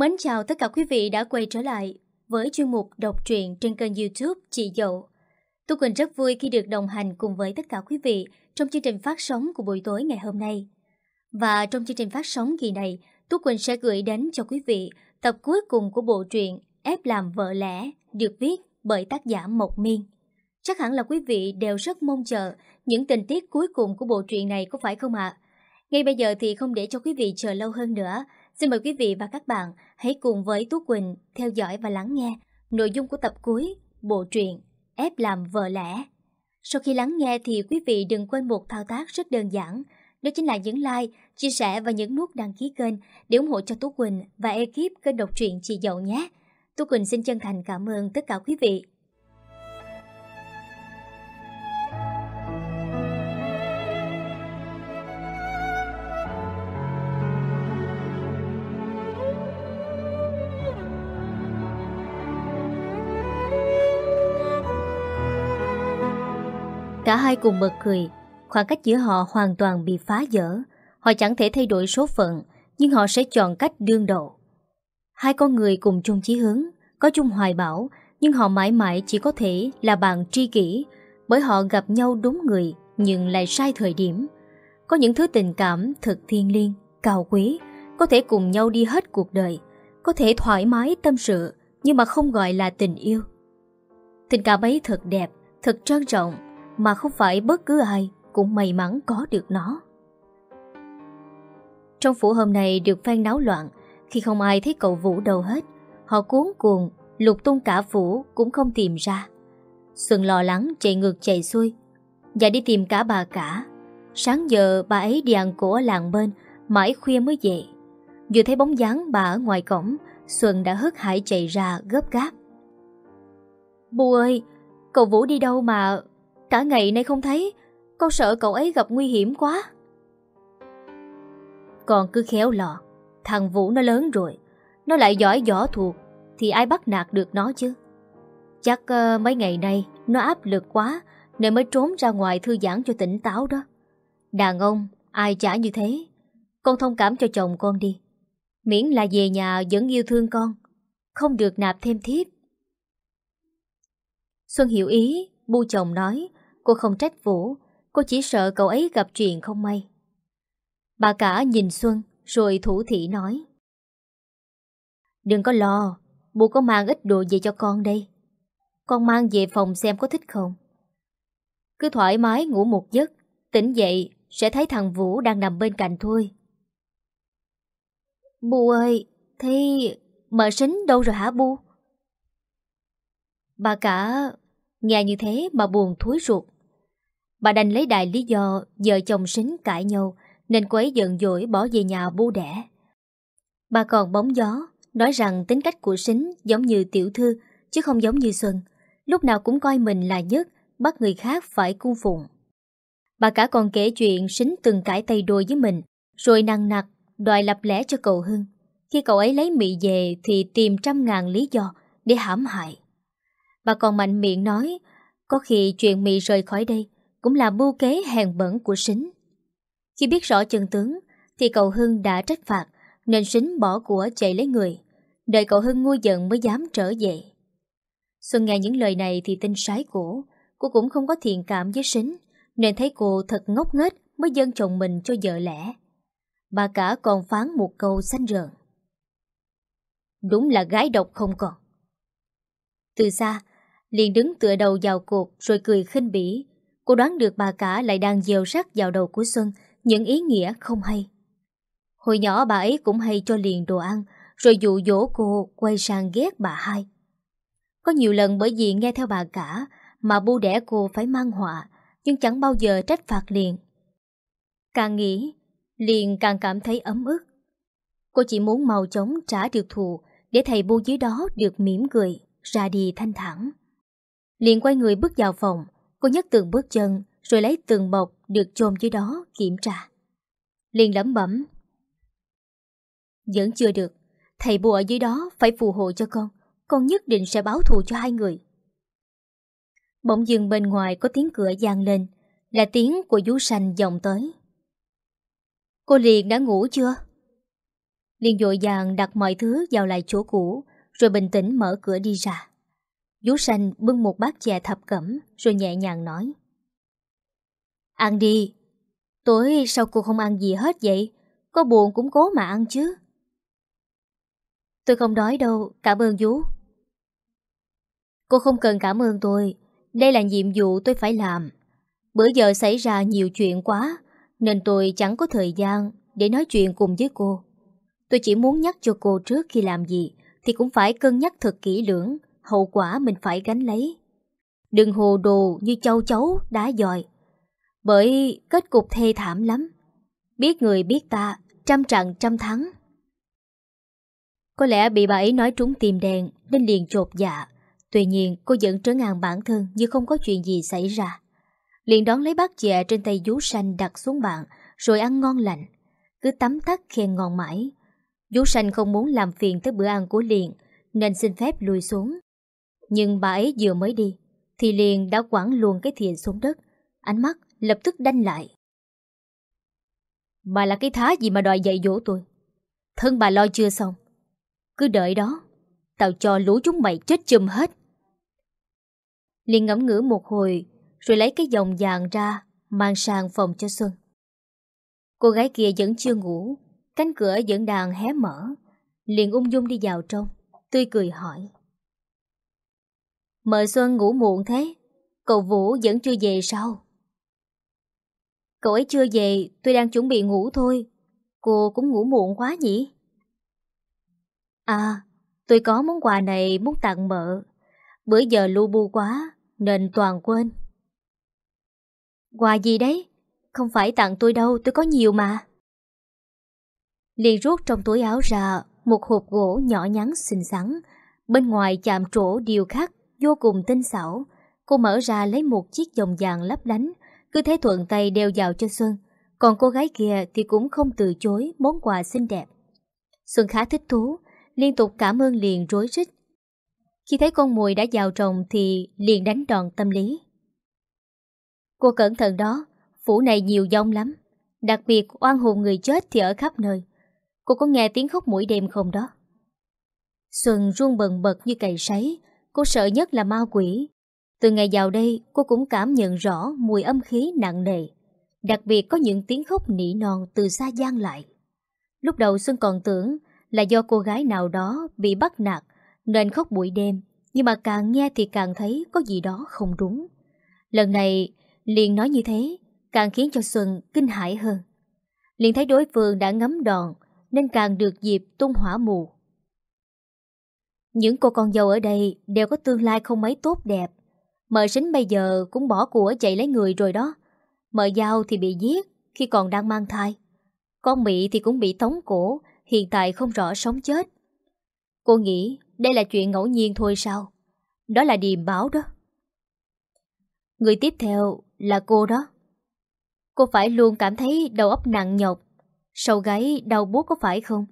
Mến chào tất cả quý vị đã quay trở lại với chuyên mục đọc truyện trên kênh youtube Chị Dậu. Tú Quỳnh rất vui khi được đồng hành cùng với tất cả quý vị trong chương trình phát sóng của buổi tối ngày hôm nay. Và trong chương trình phát sóng kỳ này, Tú Quỳnh sẽ gửi đến cho quý vị tập cuối cùng của bộ truyện Ép làm vợ lẽ được viết bởi tác giả Mộc Miên. Chắc hẳn là quý vị đều rất mong chờ những tình tiết cuối cùng của bộ truyện này có phải không ạ? Ngay bây giờ thì không để cho quý vị chờ lâu hơn nữa, Xin mời quý vị và các bạn hãy cùng với Tú Quỳnh theo dõi và lắng nghe nội dung của tập cuối bộ truyện Ép làm vợ lẽ. Sau khi lắng nghe thì quý vị đừng quên một thao tác rất đơn giản, đó chính là nhấn like, chia sẻ và nhấn nút đăng ký kênh để ủng hộ cho Tú Quỳnh và ekip kênh độc truyện Chị Dậu nhé. Tú Quỳnh xin chân thành cảm ơn tất cả quý vị. Cả hai cùng bật cười. Khoảng cách giữa họ hoàn toàn bị phá vỡ. Họ chẳng thể thay đổi số phận, Nhưng họ sẽ chọn cách đương đầu. Hai con người cùng chung chí hướng, Có chung hoài bão, Nhưng họ mãi mãi chỉ có thể là bạn tri kỷ, Bởi họ gặp nhau đúng người, Nhưng lại sai thời điểm. Có những thứ tình cảm thật thiên liêng, Cao quý, Có thể cùng nhau đi hết cuộc đời, Có thể thoải mái tâm sự, Nhưng mà không gọi là tình yêu. Tình cảm ấy thật đẹp, Thật trân trọng mà không phải bất cứ ai cũng may mắn có được nó. Trong phủ hôm nay được phan náo loạn, khi không ai thấy cậu Vũ đâu hết, họ cuốn cuồng, lục tung cả phủ cũng không tìm ra. Xuân lo lắng chạy ngược chạy xuôi, và đi tìm cả bà cả. Sáng giờ bà ấy đi ăn cổ ở làng bên, mãi khuya mới về. Vừa thấy bóng dáng bà ở ngoài cổng, Xuân đã hớt hải chạy ra gấp gáp. Bù ơi, cậu Vũ đi đâu mà Cả ngày nay không thấy. Con sợ cậu ấy gặp nguy hiểm quá. Con cứ khéo lọ Thằng Vũ nó lớn rồi Nó lại giỏi võ thuộc Thì ai bắt nạt được nó chứ? Chắc uh, mấy ngày nay Nó áp lực quá Nên mới trốn ra ngoài thư giãn cho tỉnh táo đó. Đàn ông Ai chả như thế. Con thông cảm cho chồng con đi. Miễn là về nhà vẫn yêu thương con Không được nạp thêm thiếp. Xuân hiểu ý Bu chồng nói Cô không trách Vũ, Cô chỉ sợ cậu ấy gặp chuyện không may. Bà cả nhìn Xuân, Rồi thủ thị nói. Đừng có lo Bố có mang ít đồ về cho con đây. Con mang về phòng xem có thích không. Cứ thoải mái ngủ một giấc, Tỉnh dậy, Sẽ thấy thằng Vũ đang nằm bên cạnh thôi. Bu ơi, Thế mợ sính đâu rồi hả Bu Bà cả Nghe như thế mà buồn thúi ruột. Bà đành lấy đại lý do Vợ chồng sính cãi nhau, Nên cô ấy giận dỗi bỏ về nhà bu đẻ. Bà còn bóng gió, Nói rằng tính cách của sính giống như tiểu thư, Chứ không giống như Xuân. Lúc nào cũng coi mình là nhất, Bắt người khác phải cung phụng. Bà cả còn kể chuyện sính từng cãi tay đôi với mình, Rồi năng nặc Đòi lập lẽ cho cậu Hưng. Khi cậu ấy lấy mị về Thì tìm trăm ngàn lý do Để hãm hại. Bà còn mạnh miệng nói, Có khi chuyện mị rời khỏi đây Cũng là mưu kế hèn bẩn của Sính. Khi biết rõ chân tướng, Thì cậu Hưng đã trách phạt Nên Sính bỏ của chạy lấy người. Đợi cậu Hưng ngu giận mới dám trở về. Xuân nghe những lời này Thì tin sái cổ Cô cũng không có thiện cảm với Sính Nên thấy cô thật ngốc nghếch Mới dâng chồng mình cho vợ lẽ. Bà cả còn phán một câu xanh rợn Đúng là gái độc không còn. Từ xa liền đứng tựa đầu vào cột rồi cười khinh bỉ. Cô đoán được bà cả lại đang dèo rắc vào đầu của Xuân những ý nghĩa không hay. Hồi nhỏ bà ấy cũng hay cho liền đồ ăn rồi dụ dỗ cô quay sang ghét bà hai. Có nhiều lần bởi vì nghe theo bà cả mà bu đẻ cô phải mang họa nhưng chẳng bao giờ trách phạt liền. Càng nghĩ, liền càng cảm thấy ấm ức. Cô chỉ muốn mau chóng trả được thù để thầy bu dưới đó được mỉm cười, ra đi thanh thản liền quay người bước vào phòng. Cô nhấc từng bước chân Rồi lấy từng bọc được chôn dưới đó kiểm tra. Liền lẩm bẩm Vẫn chưa được. Thầy bùa ở dưới đó phải phù hộ cho con. Con nhất định sẽ báo thù cho hai người. Bỗng dừng bên ngoài có tiếng cửa gian lên Là tiếng của vú sanh vọng tới. Cô liền đã ngủ chưa? liền dội vàng đặt mọi thứ vào lại chỗ cũ, rồi bình tĩnh mở cửa đi ra. Vú xanh bưng một bát chè thập cẩm, rồi nhẹ nhàng nói. Ăn đi. Tối sao cô không ăn gì hết vậy? Có buồn cũng cố mà ăn chứ. Tôi không đói đâu, cảm ơn vú. Cô không cần cảm ơn tôi, đây là nhiệm vụ tôi phải làm. Bữa giờ xảy ra nhiều chuyện quá, nên tôi chẳng có thời gian để nói chuyện cùng với cô. Tôi chỉ muốn nhắc cho cô trước khi làm gì thì cũng phải cân nhắc thật kỹ lưỡng, hậu quả mình phải gánh lấy. Đừng hồ đồ như châu chấu, đá dòi. Bởi kết cục thê thảm lắm. Biết người biết ta, trăm trận trăm thắng. Có lẽ bị bà ấy nói trúng tìm đèn nên liền chột dạ. Tuy nhiên cô vẫn trấn an bản thân như không có chuyện gì xảy ra. Liền đón lấy bát chè trên tay vú xanh đặt xuống bàn rồi ăn ngon lành. Cứ tắm tắt khen ngon mãi. Vú xanh không muốn làm phiền tới bữa ăn của liền nên xin phép lùi xuống. Nhưng bà ấy vừa mới đi thì liền đã quẳng luôn cái thìa xuống đất. Ánh mắt lập tức đanh lại. Bà là cái thá gì mà đòi dạy dỗ tôi? Thân bà lo chưa xong. Cứ đợi đó, tao cho lũ chúng mày chết chùm hết. liền ngẫm ngửa một hồi, rồi lấy cái dòng vàng ra, mang sang phòng cho Xuân. Cô gái kia vẫn chưa ngủ, cánh cửa vẫn đang hé mở. Liền ung dung đi vào trong, tươi cười hỏi. Mời Xuân ngủ muộn thế, cậu Vũ vẫn chưa về sao? Cậu ấy chưa về, tôi đang chuẩn bị ngủ thôi. Cô cũng ngủ muộn quá nhỉ? À, tôi có món quà này muốn tặng mợ. Bữa giờ lu bu quá, nên toàn quên. Quà gì đấy? Không phải tặng tôi đâu, tôi có nhiều mà. Liền rút trong túi áo ra một hộp gỗ nhỏ nhắn xinh xắn. Bên ngoài chạm trổ điều khắc vô cùng tinh xảo. Cô mở ra lấy một chiếc vòng vàng lấp lánh, cứ thế thuận tay đeo vào cho Xuân. Còn cô gái kia thì cũng không từ chối món quà xinh đẹp. Xuân khá thích thú, liên tục cảm ơn liền rối rít. Khi thấy con mùi đã vào trồng thì liền đánh đòn tâm lý. Cô cẩn thận đó, phủ này nhiều dông lắm. Đặc biệt oan hồn người chết thì ở khắp nơi. Cô có nghe tiếng khóc mũi đêm không đó? Xuân run bần bật như cày sấy, cô sợ nhất là ma quỷ. Từ ngày vào đây, cô cũng cảm nhận rõ mùi âm khí nặng nề. Đặc biệt có những tiếng khóc nỉ non từ xa gian lại. Lúc đầu Xuân còn tưởng là do cô gái nào đó bị bắt nạt nên khóc buổi đêm, nhưng mà càng nghe thì càng thấy có gì đó không đúng. Lần này, liền nói như thế, càng khiến cho Xuân kinh hãi hơn. Liền thấy đối phương đã ngấm đòn, nên càng được dịp tung hỏa mù. Những cô con dâu ở đây đều có tương lai không mấy tốt đẹp. Mợ sính bây giờ cũng bỏ của chạy lấy người rồi đó. Mợ giao thì bị giết khi còn đang mang thai. Con Mỹ thì cũng bị tống cổ, hiện tại không rõ sống chết. Cô nghĩ đây là chuyện ngẫu nhiên thôi sao? Đó là điềm báo đó. Người tiếp theo là cô đó. Cô phải luôn cảm thấy đầu óc nặng nhọc, sầu gáy đau buốt có phải không?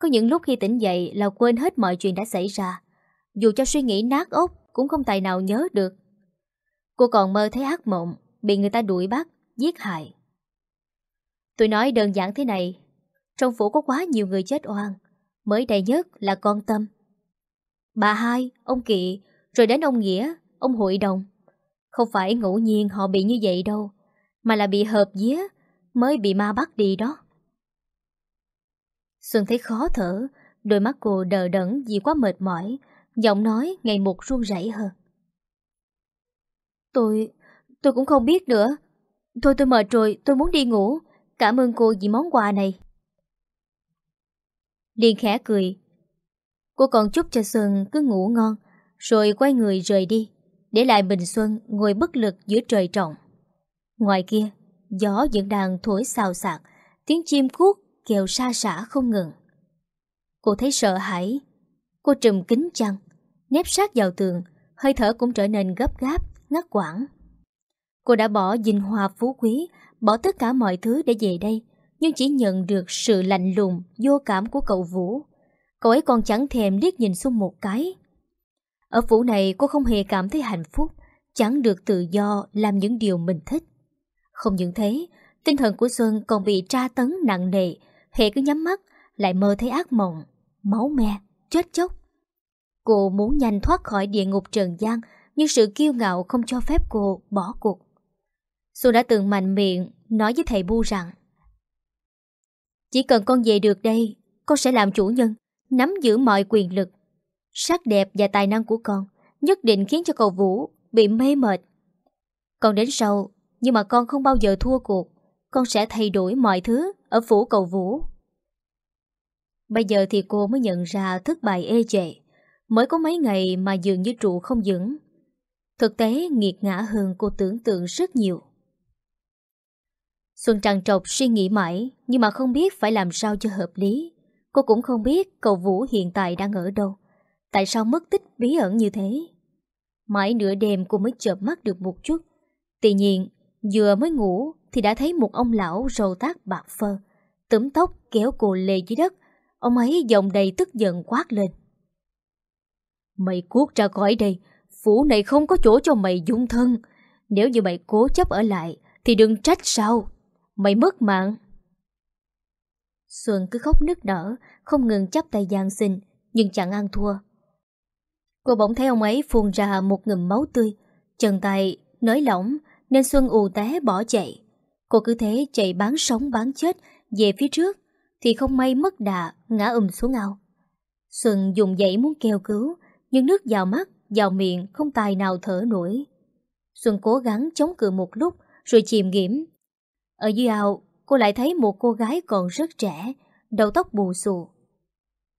Có những lúc khi tỉnh dậy là quên hết mọi chuyện đã xảy ra. Dù cho suy nghĩ nát ốc cũng không tài nào nhớ được. Cô còn mơ thấy ác mộng, bị người ta đuổi bắt, giết hại. Tôi nói đơn giản thế này, trong phủ có quá nhiều người chết oan, mới đây nhất là con Tâm. Bà hai, ông Kỵ, rồi đến ông Nghĩa, ông Hội Đồng. Không phải ngẫu nhiên họ bị như vậy đâu, mà là bị hợp día, mới bị ma bắt đi đó. Xuân thấy khó thở, đôi mắt cô đờ đẫn vì quá mệt mỏi, giọng nói ngày một run rẩy hơn. Tôi, tôi cũng không biết nữa. Thôi tôi mệt rồi, tôi muốn đi ngủ. Cảm ơn cô vì món quà này. Điền khẽ cười. Cô còn chúc cho Xuân cứ ngủ ngon, rồi quay người rời đi, để lại Bình Xuân ngồi bất lực giữa trời trọng. Ngoài kia, gió vẫn đang thổi xào xạc, tiếng chim cuốc kèo xa xả không ngừng. Cô thấy sợ hãi, cô trùm kính chăn, nép sát vào tường, hơi thở cũng trở nên gấp gáp, ngắt quãng. Cô đã bỏ dinh hoa phú quý, bỏ tất cả mọi thứ để về đây, nhưng chỉ nhận được sự lạnh lùng, vô cảm của cậu Vũ. Cậu ấy còn chẳng thèm liếc nhìn xung một cái. Ở phủ này cô không hề cảm thấy hạnh phúc, chẳng được tự do làm những điều mình thích. Không những thế, tinh thần của Xuân còn bị tra tấn nặng nề, hệ cứ nhắm mắt lại mơ thấy ác mộng, máu me, chết chóc. Cô muốn nhanh thoát khỏi địa ngục trần gian, nhưng sự kiêu ngạo không cho phép cô bỏ cuộc. Xuân đã từng mạnh miệng nói với thầy Bu rằng Chỉ cần con về được đây, con sẽ làm chủ nhân, nắm giữ mọi quyền lực. Sắc đẹp và tài năng của con nhất định khiến cho cậu Vũ bị mê mệt. Còn đến sau, nhưng mà con không bao giờ thua cuộc, con sẽ thay đổi mọi thứ ở phủ cầu Vũ. Bây giờ thì cô mới nhận ra thất bại ê chệ, mới có mấy ngày mà dường như trụ không vững. Thực tế nghiệt ngã hơn cô tưởng tượng rất nhiều. Xuân tràn trọc suy nghĩ mãi Nhưng mà không biết phải làm sao cho hợp lý Cô cũng không biết cầu Vũ hiện tại đang ở đâu Tại sao mất tích bí ẩn như thế Mãi nửa đêm cô mới chợp mắt được một chút Tuy nhiên Vừa mới ngủ thì đã thấy một ông lão râu tác bạc phơ, Túm tóc kéo cô lê dưới đất. Ông ấy giọng đầy tức giận quát lên. Mày cuốc ra khỏi đây, Phủ này không có chỗ cho mày dung thân. Nếu như mày cố chấp ở lại, Thì đừng trách sao? Mày mất mạng. Xuân cứ khóc nức nở, Không ngừng chấp tay gian xin Nhưng chẳng ăn thua. Cô bỗng thấy ông ấy phun ra một ngụm máu tươi. Chân tay nới lỏng, Nên Xuân ù té bỏ chạy. Cô cứ thế chạy bán sống bán chết Về phía trước Thì không may mất đà ngã ùm xuống ao Xuân dùng dãy muốn kêu cứu Nhưng nước vào mắt Vào miệng không tài nào thở nổi Xuân cố gắng chống cự một lúc Rồi chìm nghiễm ở dưới ao, cô lại thấy một cô gái còn rất trẻ, đầu tóc bù xù.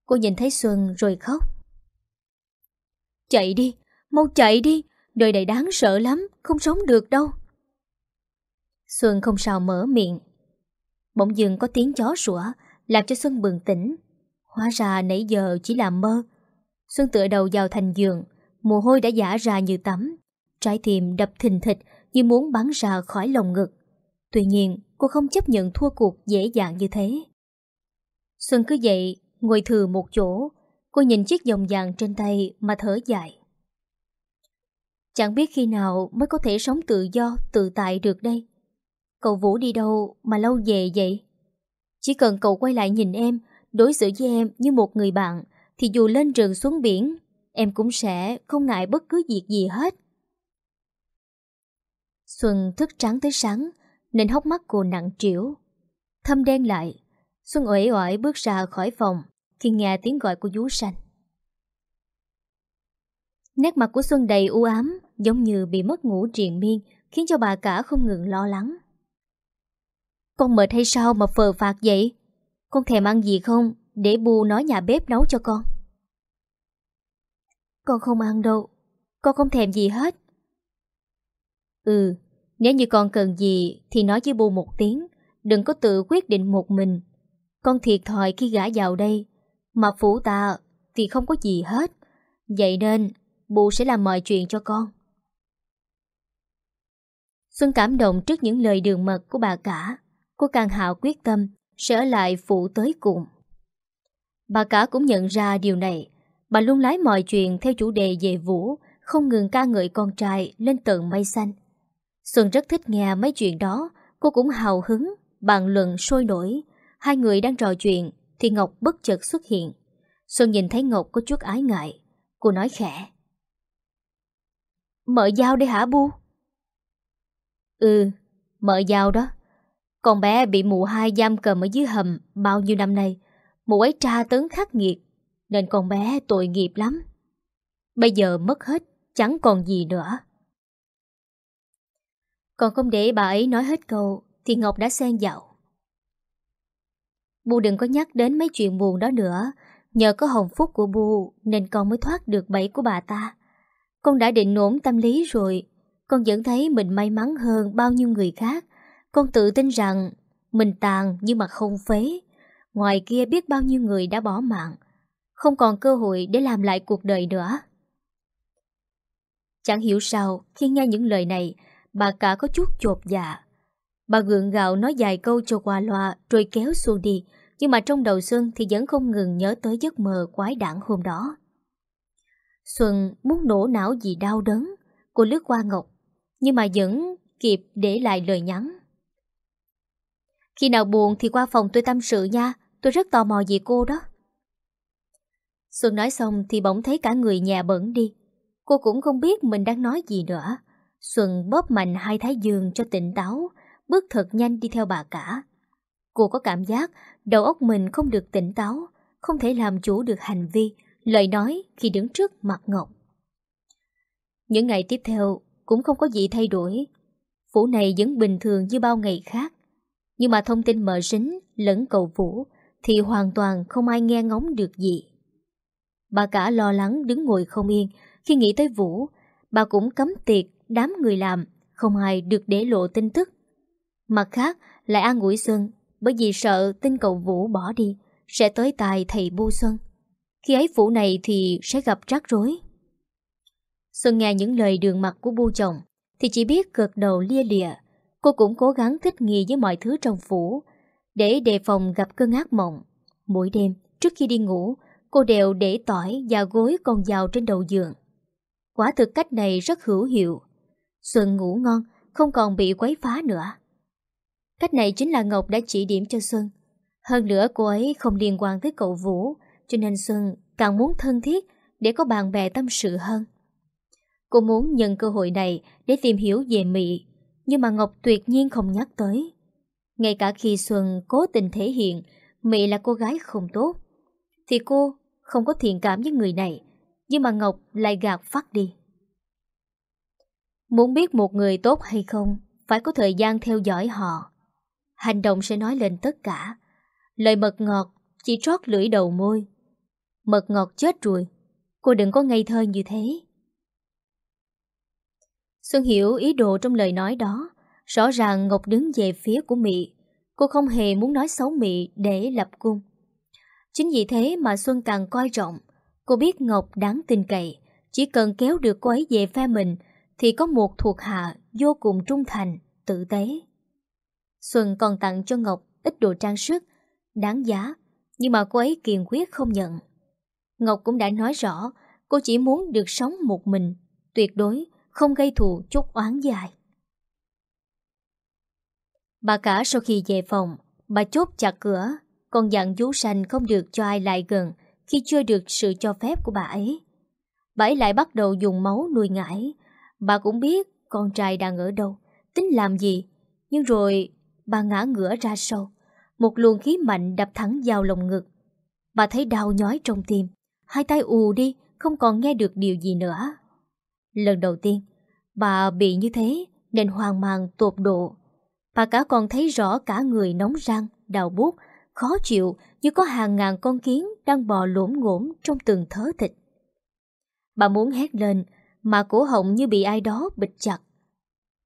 Cô nhìn thấy Xuân rồi khóc. Chạy đi, mau chạy đi, đời này đáng sợ lắm, không sống được đâu. Xuân không sao mở miệng. Bỗng dưng có tiếng chó sủa, làm cho Xuân bừng tỉnh. Hóa ra nãy giờ chỉ là mơ. Xuân tựa đầu vào thành giường, mồ hôi đã giả ra như tắm. Trái tim đập thình thịch như muốn bắn ra khỏi lồng ngực. Tuy nhiên, cô không chấp nhận thua cuộc dễ dàng như thế. Xuân cứ dậy, ngồi thừa một chỗ, cô nhìn chiếc vòng vàng trên tay mà thở dài. Chẳng biết khi nào mới có thể sống tự do, tự tại được đây. Cậu Vũ đi đâu mà lâu về vậy? Chỉ cần cậu quay lại nhìn em, đối xử với em như một người bạn, thì dù lên rừng xuống biển, em cũng sẽ không ngại bất cứ việc gì hết. Xuân thức trắng tới sáng, nên hốc mắt cô nặng trĩu. Thâm đen lại, Xuân uể oải bước ra khỏi phòng khi nghe tiếng gọi của vú sanh. Nét mặt của Xuân đầy u ám, giống như bị mất ngủ triền miên, khiến cho bà cả không ngừng lo lắng. Con mệt hay sao mà phờ phạt vậy? Con thèm ăn gì không, để bu nói nhà bếp nấu cho con. Con không ăn đâu, con không thèm gì hết. Ừ, nếu như con cần gì thì nói với bu một tiếng, đừng có tự quyết định một mình. Con thiệt thòi khi gã vào đây, mà phủ ta thì không có gì hết. Vậy nên, bu sẽ làm mọi chuyện cho con. Xuân cảm động trước những lời đường mật của bà cả. Cô càng hào quyết tâm sẽ ở lại phụ tới cùng. Bà cả cũng nhận ra điều này. Bà luôn lái mọi chuyện theo chủ đề về Vũ, không ngừng ca ngợi con trai lên tận mây xanh. Xuân rất thích nghe mấy chuyện đó, cô cũng hào hứng, bàn luận sôi nổi. Hai người đang trò chuyện thì Ngọc bất chợt xuất hiện. Xuân nhìn thấy Ngọc có chút ái ngại. Cô nói khẽ. Mở dao đi hả bu? Ừ, mở dao đó. Con bé bị mụ hai giam cầm ở dưới hầm bao nhiêu năm nay. Mụ ấy tra tấn khắc nghiệt, nên con bé tội nghiệp lắm. Bây giờ mất hết, chẳng còn gì nữa. Còn không để bà ấy nói hết câu Thì Ngọc đã xen dạo Bu đừng có nhắc đến mấy chuyện buồn đó nữa Nhờ có hồng phúc của Bu Nên con mới thoát được bẫy của bà ta Con đã định ổn tâm lý rồi Con vẫn thấy mình may mắn hơn Bao nhiêu người khác con tự tin rằng Mình tàn nhưng mà không phế Ngoài kia biết bao nhiêu người đã bỏ mạng Không còn cơ hội để làm lại cuộc đời nữa Chẳng hiểu sao Khi nghe những lời này bà cả có chút chột dạ. Bà gượng gạo nói dài câu cho qua loa rồi kéo xuông đi, nhưng mà trong đầu Xuân thì vẫn không ngừng nhớ tới giấc mơ quái đản hôm đó. Xuân muốn nổ não gì đau đớn, cô lướt qua Ngọc, nhưng mà vẫn kịp để lại lời nhắn. Khi nào buồn thì qua phòng tôi tâm sự nha, Tôi rất tò mò về cô đó. Xuân nói xong thì bỗng thấy cả người nhà bẩn đi. Cô cũng không biết mình đang nói gì nữa. Xuân bóp mạnh hai thái dương cho tỉnh táo Bước thật nhanh đi theo bà cả. Cô có cảm giác đầu óc mình không được tỉnh táo Không thể làm chủ được hành vi Lời nói khi đứng trước mặt Ngọc. Những ngày tiếp theo Cũng không có gì thay đổi. Phủ này vẫn bình thường như bao ngày khác. Nhưng mà thông tin mờ sính Lẫn cầu Vũ Thì hoàn toàn không ai nghe ngóng được gì. Bà cả lo lắng đứng ngồi không yên. Khi nghĩ tới Vũ, Bà cũng cấm tiệc, đám người làm, Không ai được để lộ tin tức. Mặt khác, lại an ủi Xuân, Bởi vì sợ tin cậu Vũ bỏ đi, Sẽ tới tài thầy Bu Xuân. Khi ấy Vũ này thì sẽ gặp rắc rối. Xuân nghe những lời đường mặt của bu chồng, Thì chỉ biết gật đầu lia lịa. Cô cũng cố gắng thích nghi với mọi thứ trong phủ, Để đề phòng gặp cơn ác mộng. Mỗi đêm, trước khi đi ngủ, Cô đều để tỏi và gối con dao trên đầu giường. Quả thực cách này rất hữu hiệu. Xuân ngủ ngon, Không còn bị quấy phá nữa. Cách này chính là Ngọc đã chỉ điểm cho Xuân. Hơn nữa, cô ấy không liên quan tới cậu Vũ, Cho nên Xuân càng muốn thân thiết Để có bạn bè tâm sự hơn. Cô muốn nhận cơ hội này Để tìm hiểu về mỹ nhưng mà Ngọc tuyệt nhiên không nhắc tới. Ngay cả khi Xuân cố tình thể hiện, Mỹ là cô gái không tốt, Thì cô không có thiện cảm với người này, Nhưng mà Ngọc lại gạt phát đi. Muốn biết một người tốt hay không, Phải có thời gian theo dõi họ. Hành động sẽ nói lên tất cả. Lời mật ngọt Chỉ trót lưỡi đầu môi. Mật ngọt chết rồi, Cô đừng có ngây thơ như thế. Xuân hiểu ý đồ trong lời nói đó. Rõ ràng Ngọc đứng về phía của Mị. Cô không hề muốn nói xấu Mị để lập cung. Chính vì thế mà Xuân càng coi trọng. Cô biết Ngọc đáng tin cậy. Chỉ cần kéo được cô ấy về phe mình Thì có một thuộc hạ vô cùng trung thành, tử tế. Xuân còn tặng cho Ngọc ít đồ trang sức Đáng giá Nhưng mà cô ấy kiên quyết không nhận. Ngọc cũng đã nói rõ Cô chỉ muốn được sống một mình Tuyệt đối không gây thù chút oán dài Bà cả sau khi về phòng, Bà chốt chặt cửa, Còn dặn vú sanh không được cho ai lại gần Khi chưa được sự cho phép của bà ấy. Bà ấy lại bắt đầu dùng máu nuôi ngải. Bà cũng biết con trai đang ở đâu, Tính làm gì. Nhưng rồi bà ngã ngửa ra sau, Một luồng khí mạnh đập thẳng vào lồng ngực. Bà thấy đau nhói trong tim, Hai tay ù đi, Không còn nghe được điều gì nữa. Lần đầu tiên, Bà bị như thế Nên hoang mang tột độ. Bà cả còn thấy rõ cả người nóng răng Đau bút Khó chịu như có hàng ngàn con kiến Đang bò lổm ngổm trong từng thớ thịt. Bà muốn hét lên, Mà cổ họng như bị ai đó bịt chặt.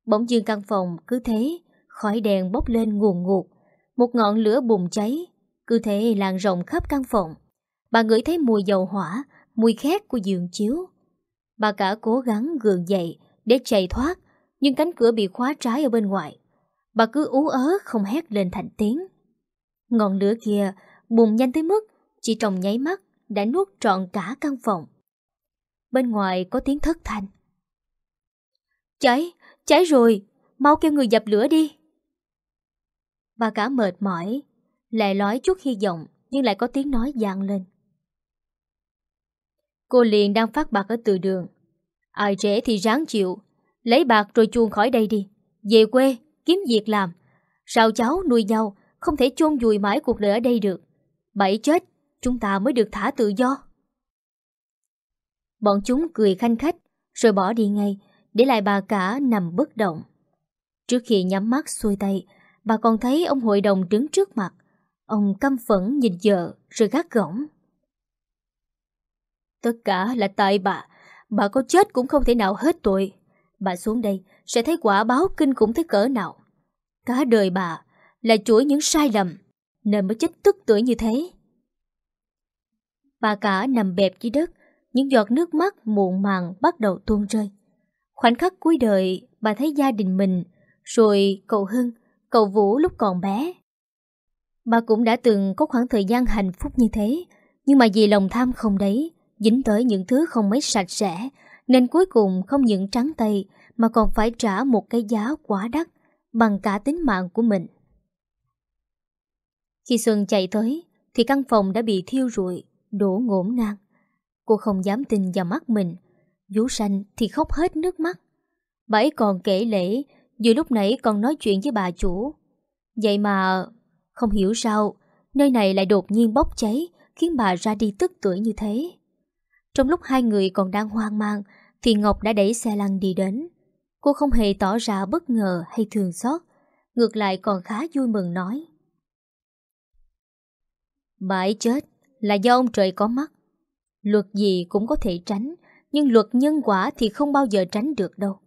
Bỗng dưng căn phòng cứ thế, Khói đèn bốc lên nguồn ngụt, Một ngọn lửa bùng cháy, Cứ thế lan rộng khắp căn phòng. Bà ngửi thấy mùi dầu hỏa, Mùi khét của giường chiếu. Bà cả cố gắng gượng dậy Để chạy thoát Nhưng cánh cửa bị khóa trái ở bên ngoài. Bà cứ ú ớ không hét lên thành tiếng. Ngọn lửa kia bùng nhanh tới mức Chỉ trong nháy mắt Đã nuốt trọn cả căn phòng. Bên ngoài có tiếng thất thanh. Cháy, cháy rồi Mau kêu người dập lửa đi. Bà cả mệt mỏi, lại lói chút hy vọng nhưng lại có tiếng nói vang lên. Cô liền đang phát bạc ở từ đường. Ai trẻ thì ráng chịu, lấy bạc rồi chuồn khỏi đây đi. Về quê, kiếm việc làm. Sao cháu nuôi nhau, không thể chôn vùi mãi cuộc đời ở đây được. Bảy chết, chúng ta mới được thả tự do. Bọn chúng cười khanh khách, rồi bỏ đi ngay, để lại bà cả nằm bất động. Trước khi nhắm mắt xuôi tay, bà còn thấy ông hội đồng đứng trước mặt. Ông căm phẫn nhìn vợ rồi gắt gỏng. Tất cả là tại bà, bà có chết cũng không thể nào hết tội. Bà xuống đây sẽ thấy quả báo kinh khủng thế cỡ nào. Cả đời bà là chuỗi những sai lầm, nên mới chết tức tuổi như thế. Bà cả nằm bẹp dưới đất, những giọt nước mắt muộn màng bắt đầu tuôn rơi. Khoảnh khắc cuối đời, bà thấy gia đình mình, rồi cậu Hưng, cậu Vũ lúc còn bé. Bà cũng đã từng có khoảng thời gian hạnh phúc như thế, nhưng mà vì lòng tham không đấy, dính tới những thứ không mấy sạch sẽ, nên cuối cùng không những trắng tay mà còn phải trả một cái giá quá đắt bằng cả tính mạng của mình. Khi Xuân chạy tới, Thì căn phòng đã bị thiêu rụi Đổ ngổn ngang. Cô không dám tin vào mắt mình. Vú Sanh thì khóc hết nước mắt. Bà ấy còn kể lễ Vừa lúc nãy còn nói chuyện với bà chủ. Vậy mà Không hiểu sao Nơi này lại đột nhiên bốc cháy Khiến bà ra đi tức tuổi như thế. Trong lúc hai người còn đang hoang mang Thì Ngọc đã đẩy xe lăn đi đến. Cô không hề tỏ ra bất ngờ hay thường xót Ngược lại còn khá vui mừng nói. Bà ấy chết là do ông trời có mắt. Luật gì cũng có thể tránh Nhưng luật nhân quả thì không bao giờ tránh được đâu.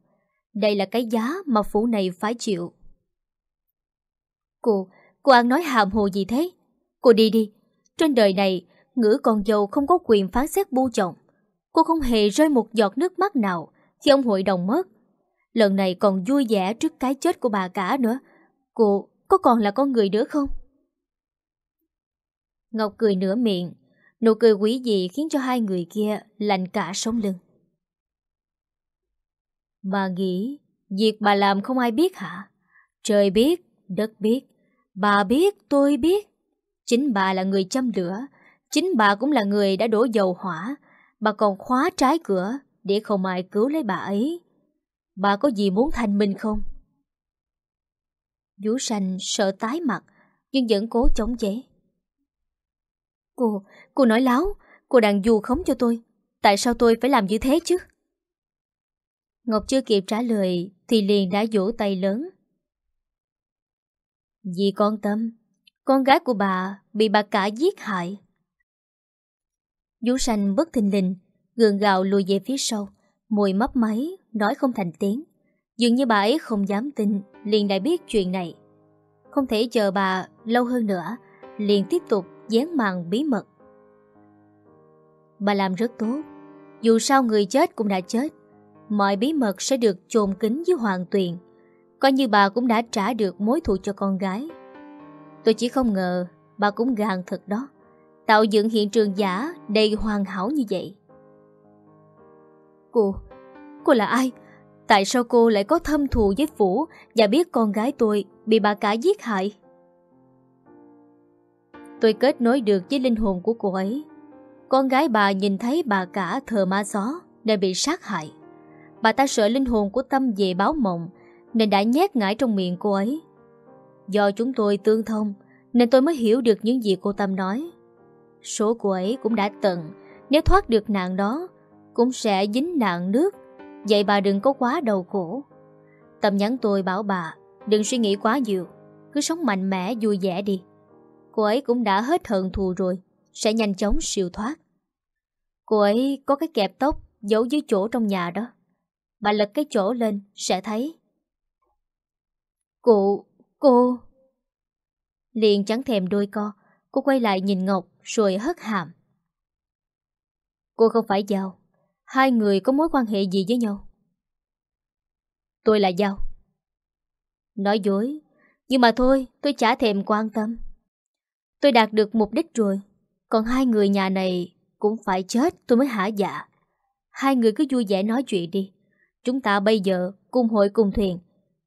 Đây là cái giá mà phủ này phải chịu. Cô, cô ăn nói hàm hồ gì thế? Cô đi đi. Trên đời này Ngữ con dâu không có quyền phán xét bu chồng. Cô không hề rơi một giọt nước mắt nào Khi ông hội đồng mất. Lần này còn vui vẻ trước cái chết của bà cả nữa. Cô có còn là con người nữa không? Ngọc cười nửa miệng. Nụ cười quý dị khiến cho hai người kia lạnh cả sống lưng. Bà nghĩ Việc bà làm không ai biết hả? Trời biết, đất biết Bà biết, tôi biết. Chính bà là người châm lửa Chính bà cũng là người đã đổ dầu hỏa. Bà còn khóa trái cửa Để không ai cứu lấy bà ấy. Bà có gì muốn thanh minh không? Vũ sanh sợ tái mặt Nhưng vẫn cố chống chế. Cô, cô nói láo Cô đang dù khống cho tôi. Tại sao tôi phải làm như thế chứ? Ngọc chưa kịp trả lời Thì liền đã vỗ tay lớn. Dì con tâm Con gái của bà bị bà cả giết hại. Vũ sanh bất thình lình, gượng gạo lùi về phía sau Mùi mấp máy, Nói không thành tiếng. Dường như bà ấy không dám tin, Liền đã biết chuyện này. Không thể chờ bà lâu hơn nữa, Liền tiếp tục dán màn bí mật. Bà làm rất tốt. Dù sao người chết cũng đã chết. Mọi bí mật sẽ được chôn kín với hoàng tuyền. Coi như bà cũng đã trả được mối thù cho con gái. Tôi chỉ không ngờ Bà cũng gàn thật đó. Tạo dựng hiện trường giả, đầy hoàn hảo như vậy. Cô Cô là ai? Tại sao cô lại có thâm thù với Phủ Và biết con gái tôi bị bà cả giết hại? Tôi kết nối được với linh hồn của cô ấy. Con gái bà nhìn thấy bà cả thờ ma gió Nên bị sát hại. Bà ta sợ linh hồn của Tâm về báo mộng, Nên đã nhét ngải trong miệng cô ấy. Do chúng tôi tương thông, Nên tôi mới hiểu được những gì cô Tâm nói. Số cô ấy cũng đã tận Nếu thoát được nạn đó Cũng sẽ dính nạn nước. Vậy bà đừng có quá đầu khổ. Tâm nhắn tôi bảo bà Đừng suy nghĩ quá nhiều Cứ sống mạnh mẽ vui vẻ đi. Cô ấy cũng đã hết hận thù rồi Sẽ nhanh chóng siêu thoát. Cô ấy có cái kẹp tóc Giấu dưới chỗ trong nhà đó. Bà lật cái chỗ lên sẽ thấy. Cô, cô. Liền chẳng thèm đôi co Cô quay lại nhìn Ngọc. Rồi hất hàm. Cô không phải giàu Hai người có mối quan hệ gì với nhau? Tôi là Giao. Nói dối, Nhưng mà thôi, tôi chả thèm quan tâm. Tôi đạt được mục đích rồi, Còn hai người nhà này Cũng phải chết, tôi mới hả dạ. Hai người cứ vui vẻ nói chuyện đi. Chúng ta bây giờ cùng hội cùng thuyền,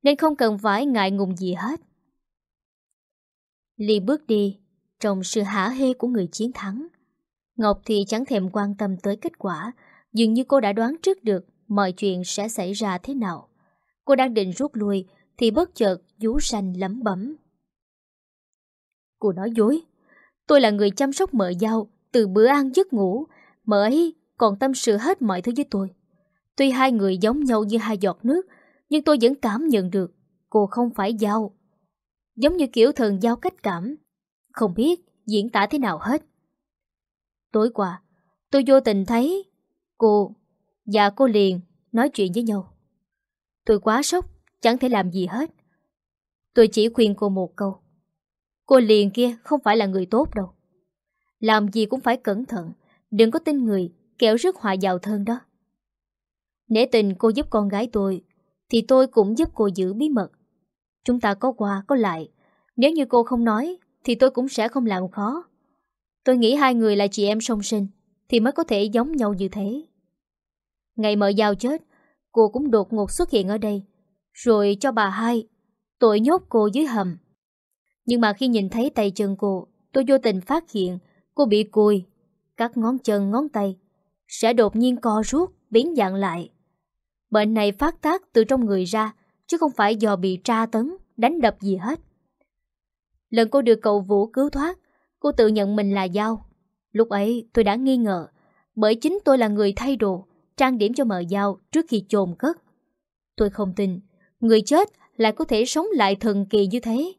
Nên không cần phải ngại ngùng gì hết. Ly bước đi trong sự hả hê của người chiến thắng. Ngọc thì chẳng thèm quan tâm tới kết quả, Dường như cô đã đoán trước được Mọi chuyện sẽ xảy ra thế nào. Cô đang định rút lui Thì bất chợt vú sanh lấm bấm. Cô nói dối, Tôi là người chăm sóc mợ giao Từ bữa ăn giấc ngủ, Mợ ấy còn tâm sự hết mọi thứ với tôi. Tuy hai người giống nhau như hai giọt nước, Nhưng tôi vẫn cảm nhận được Cô không phải giao Giống như kiểu thần giao cách cảm không biết diễn tả thế nào hết. Tối qua, Tôi vô tình thấy Cô và cô liền nói chuyện với nhau. Tôi quá sốc, Chẳng thể làm gì hết. Tôi chỉ khuyên cô một câu. Cô liền kia không phải là người tốt đâu. Làm gì cũng phải cẩn thận, Đừng có tin người Kẻo rước họa vào thân đó. Nể tình cô giúp con gái tôi, Thì tôi cũng giúp cô giữ bí mật. Chúng ta có qua có lại, Nếu như cô không nói thì tôi cũng sẽ không làm khó Tôi nghĩ hai người là chị em song sinh Thì mới có thể giống nhau như thế Ngày mợ giao chết Cô cũng đột ngột xuất hiện ở đây Rồi cho bà hai Tội nhốt cô dưới hầm Nhưng mà khi nhìn thấy tay chân cô tôi vô tình phát hiện cô bị cùi, các ngón chân ngón tay sẽ đột nhiên co rút, biến dạng lại. Bệnh này phát tác từ trong người ra, chứ không phải do bị tra tấn, đánh đập gì hết. Lần cô được cậu Vũ cứu thoát, cô tự nhận mình là dao. Lúc ấy tôi đã nghi ngờ, bởi chính tôi là người thay đồ, trang điểm cho mờ dao trước khi chôn cất. Tôi không tin, người chết lại có thể sống lại thần kỳ như thế.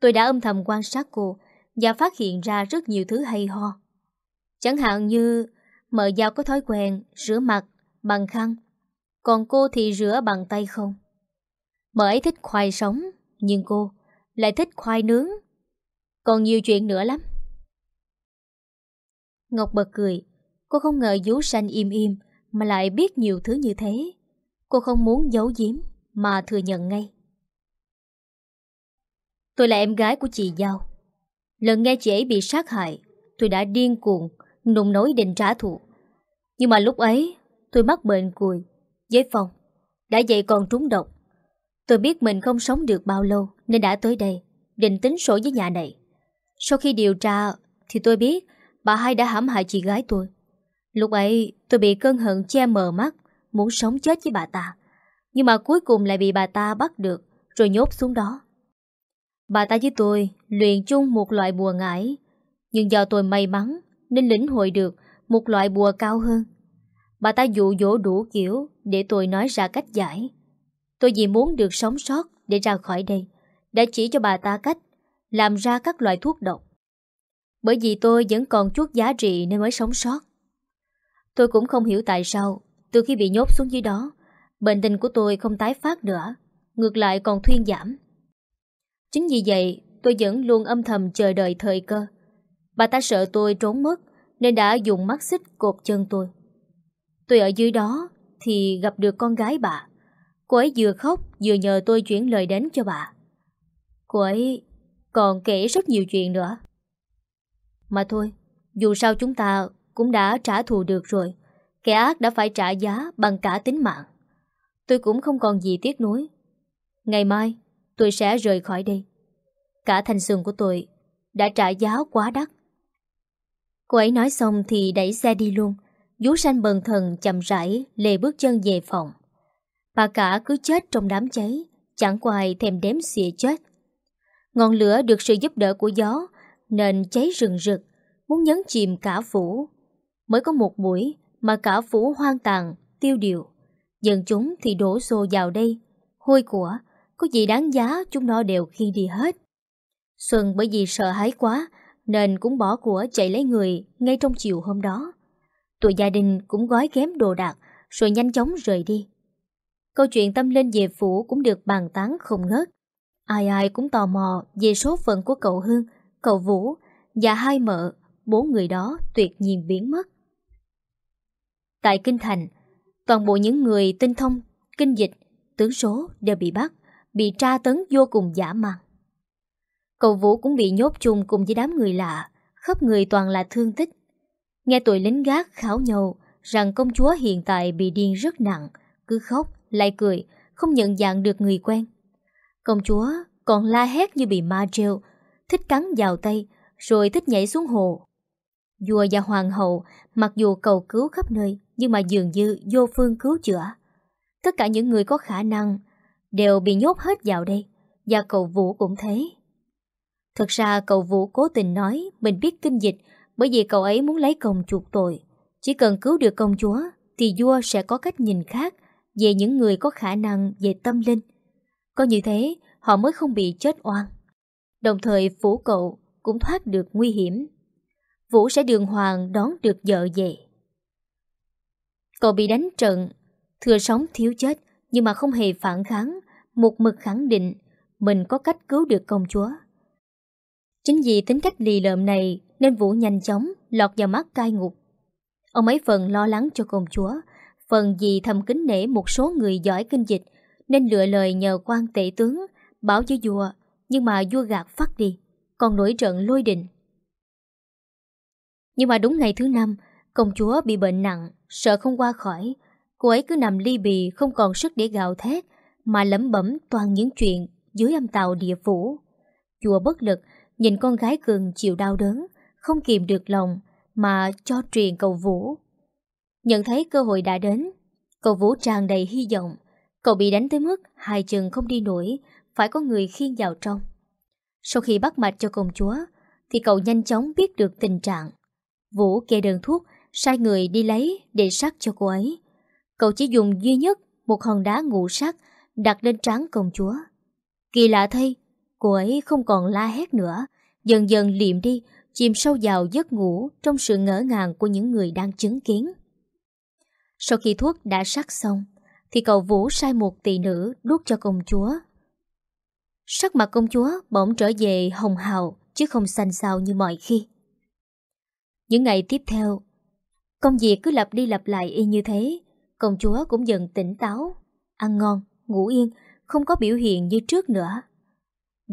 Tôi đã âm thầm quan sát cô và phát hiện ra rất nhiều thứ hay ho. Chẳng hạn như mờ dao có thói quen rửa mặt bằng khăn, còn cô thì rửa bằng tay không. Mợ ấy thích khoai sống, nhưng cô lại thích khoai nướng. Còn nhiều chuyện nữa lắm. Ngọc bật cười, cô không ngờ Vũ Sanh im im mà lại biết nhiều thứ như thế. Cô không muốn giấu giếm mà thừa nhận ngay. Tôi là em gái của chị Giao. Lần nghe chị ấy bị sát hại, tôi đã điên cuồng, nung nối định trả thù. Nhưng mà lúc ấy, tôi mắc bệnh cùi, với phòng, đã dậy còn trúng độc. Tôi biết mình không sống được bao lâu nên đã tới đây, định tính sổ với nhà này. Sau khi điều tra thì tôi biết bà hai đã hãm hại chị gái tôi. Lúc ấy tôi bị cơn hận che mờ mắt, muốn sống chết với bà ta. Nhưng mà cuối cùng lại bị bà ta bắt được rồi nhốt xuống đó. Bà ta với tôi luyện chung một loại bùa ngải, nhưng do tôi may mắn nên lĩnh hội được một loại bùa cao hơn. Bà ta dụ dỗ đủ kiểu để tôi nói ra cách giải. Tôi vì muốn được sống sót để ra khỏi đây, đã chỉ cho bà ta cách làm ra các loại thuốc độc. Bởi vì tôi vẫn còn chút giá trị nên mới sống sót. Tôi cũng không hiểu tại sao, từ khi bị nhốt xuống dưới đó, bệnh tình của tôi không tái phát nữa, ngược lại còn thuyên giảm. Chính vì vậy, tôi vẫn luôn âm thầm chờ đợi thời cơ. Bà ta sợ tôi trốn mất, nên đã dùng mắt xích cột chân tôi. Tôi ở dưới đó thì gặp được con gái bà. Cô ấy vừa khóc vừa nhờ tôi chuyển lời đến cho bà. Cô ấy còn kể rất nhiều chuyện nữa. Mà thôi, dù sao chúng ta cũng đã trả thù được rồi. Kẻ ác đã phải trả giá bằng cả tính mạng. Tôi cũng không còn gì tiếc nuối. Ngày mai, tôi sẽ rời khỏi đây. Cả thanh xuân của tôi đã trả giá quá đắt. Cô ấy nói xong thì đẩy xe đi luôn. Vú sanh bần thần chậm rãi lề bước chân về phòng. Bà cả cứ chết trong đám cháy, chẳng có ai thèm đếm xỉa chết. Ngọn lửa được sự giúp đỡ của gió nên cháy rừng rực, muốn nhấn chìm cả phủ. Mới có một buổi mà cả phủ hoang tàn, tiêu điều. Dân chúng thì đổ xô vào đây, hôi của, có gì đáng giá chúng nó đều khi đi hết. Xuân bởi vì sợ hãi quá nên cũng bỏ của chạy lấy người ngay trong chiều hôm đó. Tụi gia đình cũng gói ghém đồ đạc rồi nhanh chóng rời đi. Câu chuyện tâm linh về phủ cũng được bàn tán không ngớt. Ai ai cũng tò mò về số phận của cậu Hương, cậu Vũ và hai mợ, bốn người đó tuyệt nhiên biến mất. Tại Kinh Thành, toàn bộ những người tinh thông, kinh dịch, tướng số đều bị bắt, bị tra tấn vô cùng giả man. Cậu Vũ cũng bị nhốt chung cùng với đám người lạ, khắp người toàn là thương tích. Nghe tụi lính gác khảo nhau rằng công chúa hiện tại bị điên rất nặng, cứ khóc, lại cười, không nhận dạng được người quen. Công chúa còn la hét như bị ma treo, thích cắn vào tay, rồi thích nhảy xuống hồ. Vua và hoàng hậu, mặc dù cầu cứu khắp nơi, nhưng mà dường như vô phương cứu chữa. Tất cả những người có khả năng đều bị nhốt hết vào đây, và cậu Vũ cũng thế. Thật ra cậu Vũ cố tình nói mình biết kinh dịch bởi vì cậu ấy muốn lấy công chuộc tội. Chỉ cần cứu được công chúa thì vua sẽ có cách nhìn khác về những người có khả năng về tâm linh. Có như thế họ mới không bị chết oan. Đồng thời phủ cậu cũng thoát được nguy hiểm. Vũ sẽ đường hoàng đón được vợ về. Cậu bị đánh trận, thừa sống thiếu chết nhưng mà không hề phản kháng, một mực khẳng định mình có cách cứu được công chúa. Chính vì tính cách lì lợm này nên Vũ nhanh chóng lọt vào mắt cai ngục. Ông ấy phần lo lắng cho công chúa, phần vì thầm kính nể một số người giỏi kinh dịch nên lựa lời nhờ quan tể tướng báo với vua, nhưng mà vua gạt phát đi, còn nổi trận lôi đình. Nhưng mà đúng ngày thứ năm, công chúa bị bệnh nặng, sợ không qua khỏi, cô ấy cứ nằm ly bì không còn sức để gào thét, mà lẩm bẩm toàn những chuyện dưới âm tàu địa phủ. Chùa bất lực Nhìn con gái cường chịu đau đớn Không kìm được lòng Mà cho truyền cầu Vũ Nhận thấy cơ hội đã đến cầu Vũ tràn đầy hy vọng Cậu bị đánh tới mức hai chân không đi nổi, Phải có người khiêng vào trong. Sau khi bắt mạch cho công chúa, Thì cậu nhanh chóng biết được tình trạng. Vũ kê đơn thuốc, Sai người đi lấy để sắc cho cô ấy. Cậu chỉ dùng duy nhất Một hòn đá ngũ sắc Đặt lên trán công chúa. Kỳ lạ thay, Cô ấy không còn la hét nữa, Dần dần liệm đi, Chìm sâu vào giấc ngủ Trong sự ngỡ ngàng của những người đang chứng kiến. Sau khi thuốc đã sắc xong thì cậu Vũ sai một tỷ nữ Đút cho công chúa. Sắc mặt công chúa bỗng trở về hồng hào Chứ không xanh xao như mọi khi. Những ngày tiếp theo Công việc cứ lặp đi lặp lại y như thế. Công chúa cũng dần tỉnh táo Ăn ngon, ngủ yên Không có biểu hiện như trước nữa.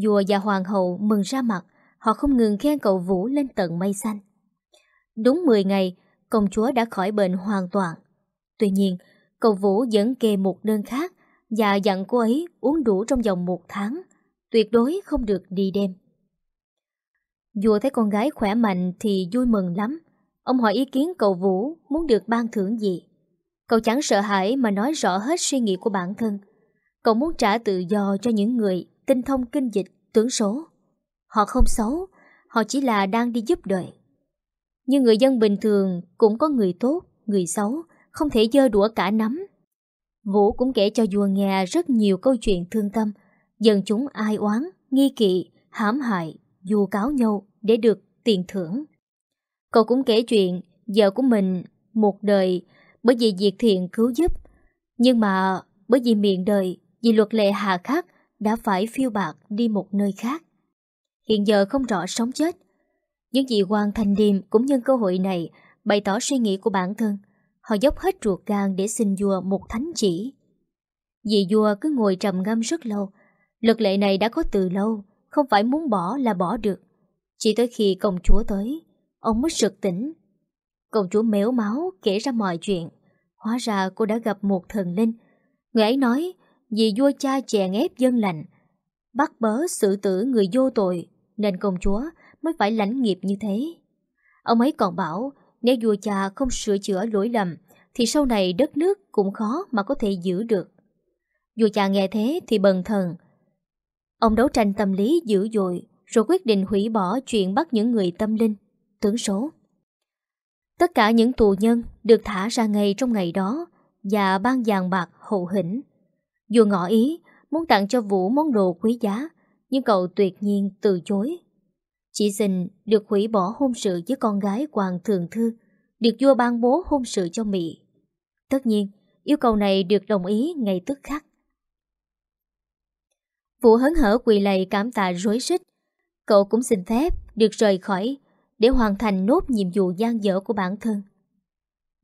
Vua và hoàng hậu mừng ra mặt Họ không ngừng khen cậu Vũ lên tận mây xanh. Đúng 10 ngày Công chúa đã khỏi bệnh hoàn toàn. Tuy nhiên Cậu Vũ dẫn kề một đơn khác Và dặn cô ấy uống đủ trong vòng một tháng Tuyệt đối không được đi đêm Vua thấy con gái khỏe mạnh Thì vui mừng lắm Ông hỏi ý kiến cậu Vũ muốn được ban thưởng gì Cậu chẳng sợ hãi mà nói rõ hết suy nghĩ của bản thân Cậu muốn trả tự do cho những người tinh thông kinh dịch, tướng số. Họ không xấu, họ chỉ là đang đi giúp đời. Nhưng người dân bình thường cũng có người tốt, người xấu, không thể dơ đũa cả nắm. Vũ cũng kể cho vua nghe rất nhiều câu chuyện thương tâm, dần chúng ai oán, nghi kỵ, hãm hại, dù cáo nhau để được tiền thưởng. Cậu cũng kể chuyện vợ của mình một đời bởi vì việc thiện cứu giúp, nhưng mà bởi vì miệng đời, vì luật lệ hà khắc đã phải phiêu bạc đi một nơi khác. Hiện giờ không rõ sống chết. Những vị quan thành điềm cũng nhân cơ hội này bày tỏ suy nghĩ của bản thân. Họ dốc hết ruột gan để xin vua một thánh chỉ. Vị vua cứ ngồi trầm ngâm rất lâu. Luật lệ này đã có từ lâu, không phải muốn bỏ là bỏ được. Chỉ tới khi công chúa tới, ông mới sực tỉnh. Công chúa méo máu kể ra mọi chuyện. Hóa ra cô đã gặp một thần linh. Người ấy nói vì vua cha chèn ép dân lành, bắt bớ xử tử người vô tội, nên công chúa mới phải lãnh nghiệp như thế. Ông ấy còn bảo, nếu vua cha không sửa chữa lỗi lầm, thì sau này đất nước cũng khó mà có thể giữ được. Vua cha nghe thế thì bần thần. Ông đấu tranh tâm lý dữ dội, rồi quyết định hủy bỏ chuyện bắt những người tâm linh, tướng số. Tất cả những tù nhân được thả ra ngay trong ngày đó và ban vàng bạc hậu hĩnh. vua ngỏ ý muốn tặng cho Vũ món đồ quý giá, nhưng cậu tuyệt nhiên từ chối. Chỉ dình được hủy bỏ hôn sự với con gái Hoàng Thường Thư, được vua ban bố hôn sự cho Mỹ. Tất nhiên, yêu cầu này được đồng ý ngay tức khắc. Vũ hấn hở quỳ lạy cảm tạ rối rít. Cậu cũng xin phép được rời khỏi để hoàn thành nốt nhiệm vụ gian dở của bản thân.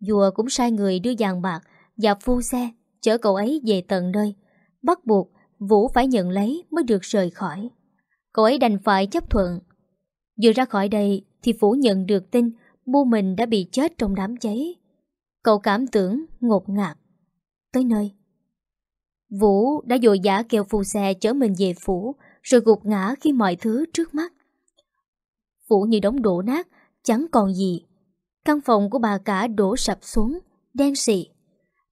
Vua cũng sai người đưa vàng bạc và phu xe chở cậu ấy về tận nơi. Bắt buộc Vũ phải nhận lấy mới được rời khỏi. Cậu ấy đành phải chấp thuận. Vừa ra khỏi đây thì Vũ nhận được tin bu mình đã bị chết trong đám cháy. Cậu cảm tưởng ngột ngạt. Tới nơi. Vũ đã dội giả kêu phù xe chở mình về phủ rồi gục ngã khi mọi thứ trước mắt. Vũ như đống đổ nát, chẳng còn gì. Căn phòng của bà cả đổ sập xuống, đen xị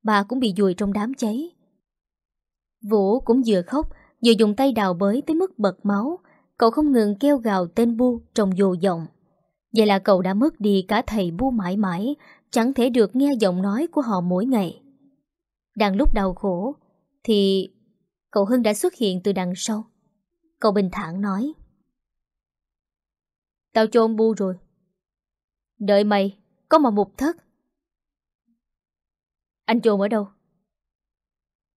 bà cũng bị dùi trong đám cháy. Vũ cũng vừa khóc, vừa dùng tay đào bới tới mức bật máu, cậu không ngừng kêu gào tên Bu trong vô vọng. Vậy là cậu đã mất đi cả thầy Bu mãi mãi, chẳng thể được nghe giọng nói của họ mỗi ngày. Đang lúc đau khổ, thì cậu Hưng đã xuất hiện từ đằng sau. Cậu bình thản nói. Tao chôn Bu rồi. Đợi mày, có mà mục thất. Anh chôn ở đâu?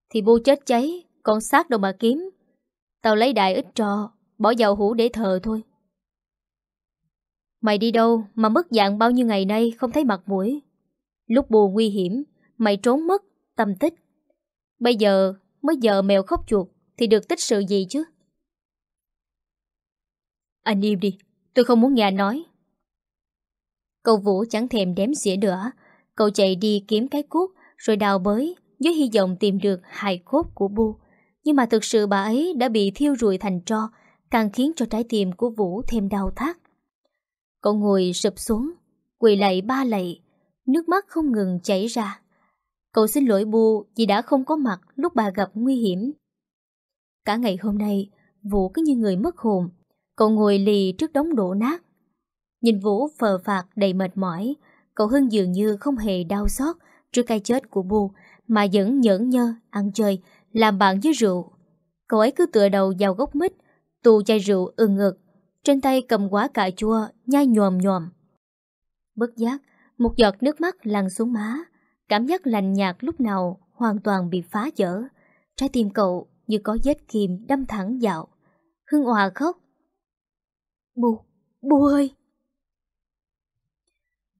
Thì bu chết cháy, con xác đâu mà kiếm. Tao lấy đại ít trò, bỏ vào hũ để thờ thôi. Mày đi đâu mà mất dạng bao nhiêu ngày nay không thấy mặt mũi. Lúc buồn nguy hiểm, mày trốn mất, tâm tích. Bây giờ mới giờ mèo khóc chuột thì được tích sự gì chứ? Anh im đi, tôi không muốn nghe nói. Cậu Vũ chẳng thèm đếm xỉa nữa, cậu chạy đi kiếm cái cuốc rồi đào bới với hy vọng tìm được hài cốt của Bu. Nhưng mà thực sự bà ấy đã bị thiêu rụi thành tro, càng khiến cho trái tim của Vũ thêm đau thắt. Cậu ngồi sụp xuống, quỳ lạy ba lạy, nước mắt không ngừng chảy ra. Cậu xin lỗi Bu vì đã không có mặt lúc bà gặp nguy hiểm. Cả ngày hôm nay, Vũ cứ như người mất hồn. Cậu ngồi lì trước đống đổ nát. Nhìn Vũ phờ phạt đầy mệt mỏi, cậu Hưng dường như không hề đau xót trước cái chết của Bu, mà vẫn nhẫn nhơ, ăn chơi, làm bạn với rượu. Cậu ấy cứ tựa đầu vào gốc mít, tù chai rượu ưng ngực, trên tay cầm quả cà chua, nhai nhòm nhòm. Bất giác, một giọt nước mắt lăn xuống má, cảm giác lành nhạt lúc nào hoàn toàn bị phá vỡ. Trái tim cậu như có vết kim đâm thẳng vào. Hưng Hòa khóc. Bu, Bu ơi!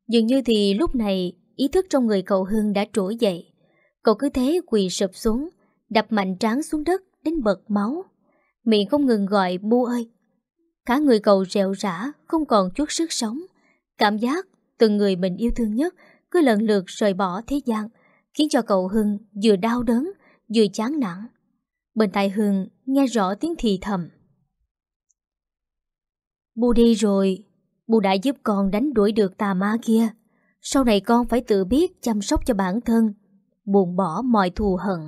Dường như thì lúc này ý thức trong người cậu Hưng đã trỗi dậy. Cậu cứ thế quỳ sụp xuống, đập mạnh tráng xuống đất đến bật máu. Miệng không ngừng gọi Bu ơi. Cả người cậu rẹo rã, không còn chút sức sống. Cảm giác từng người mình yêu thương nhất cứ lần lượt rời bỏ thế gian, khiến cho cậu Hưng vừa đau đớn, vừa chán nản. Bên tai Hưng nghe rõ tiếng thì thầm. Bu đi rồi, Bu đã giúp con đánh đuổi được tà ma kia. Sau này con phải tự biết chăm sóc cho bản thân, buồn bỏ mọi thù hận.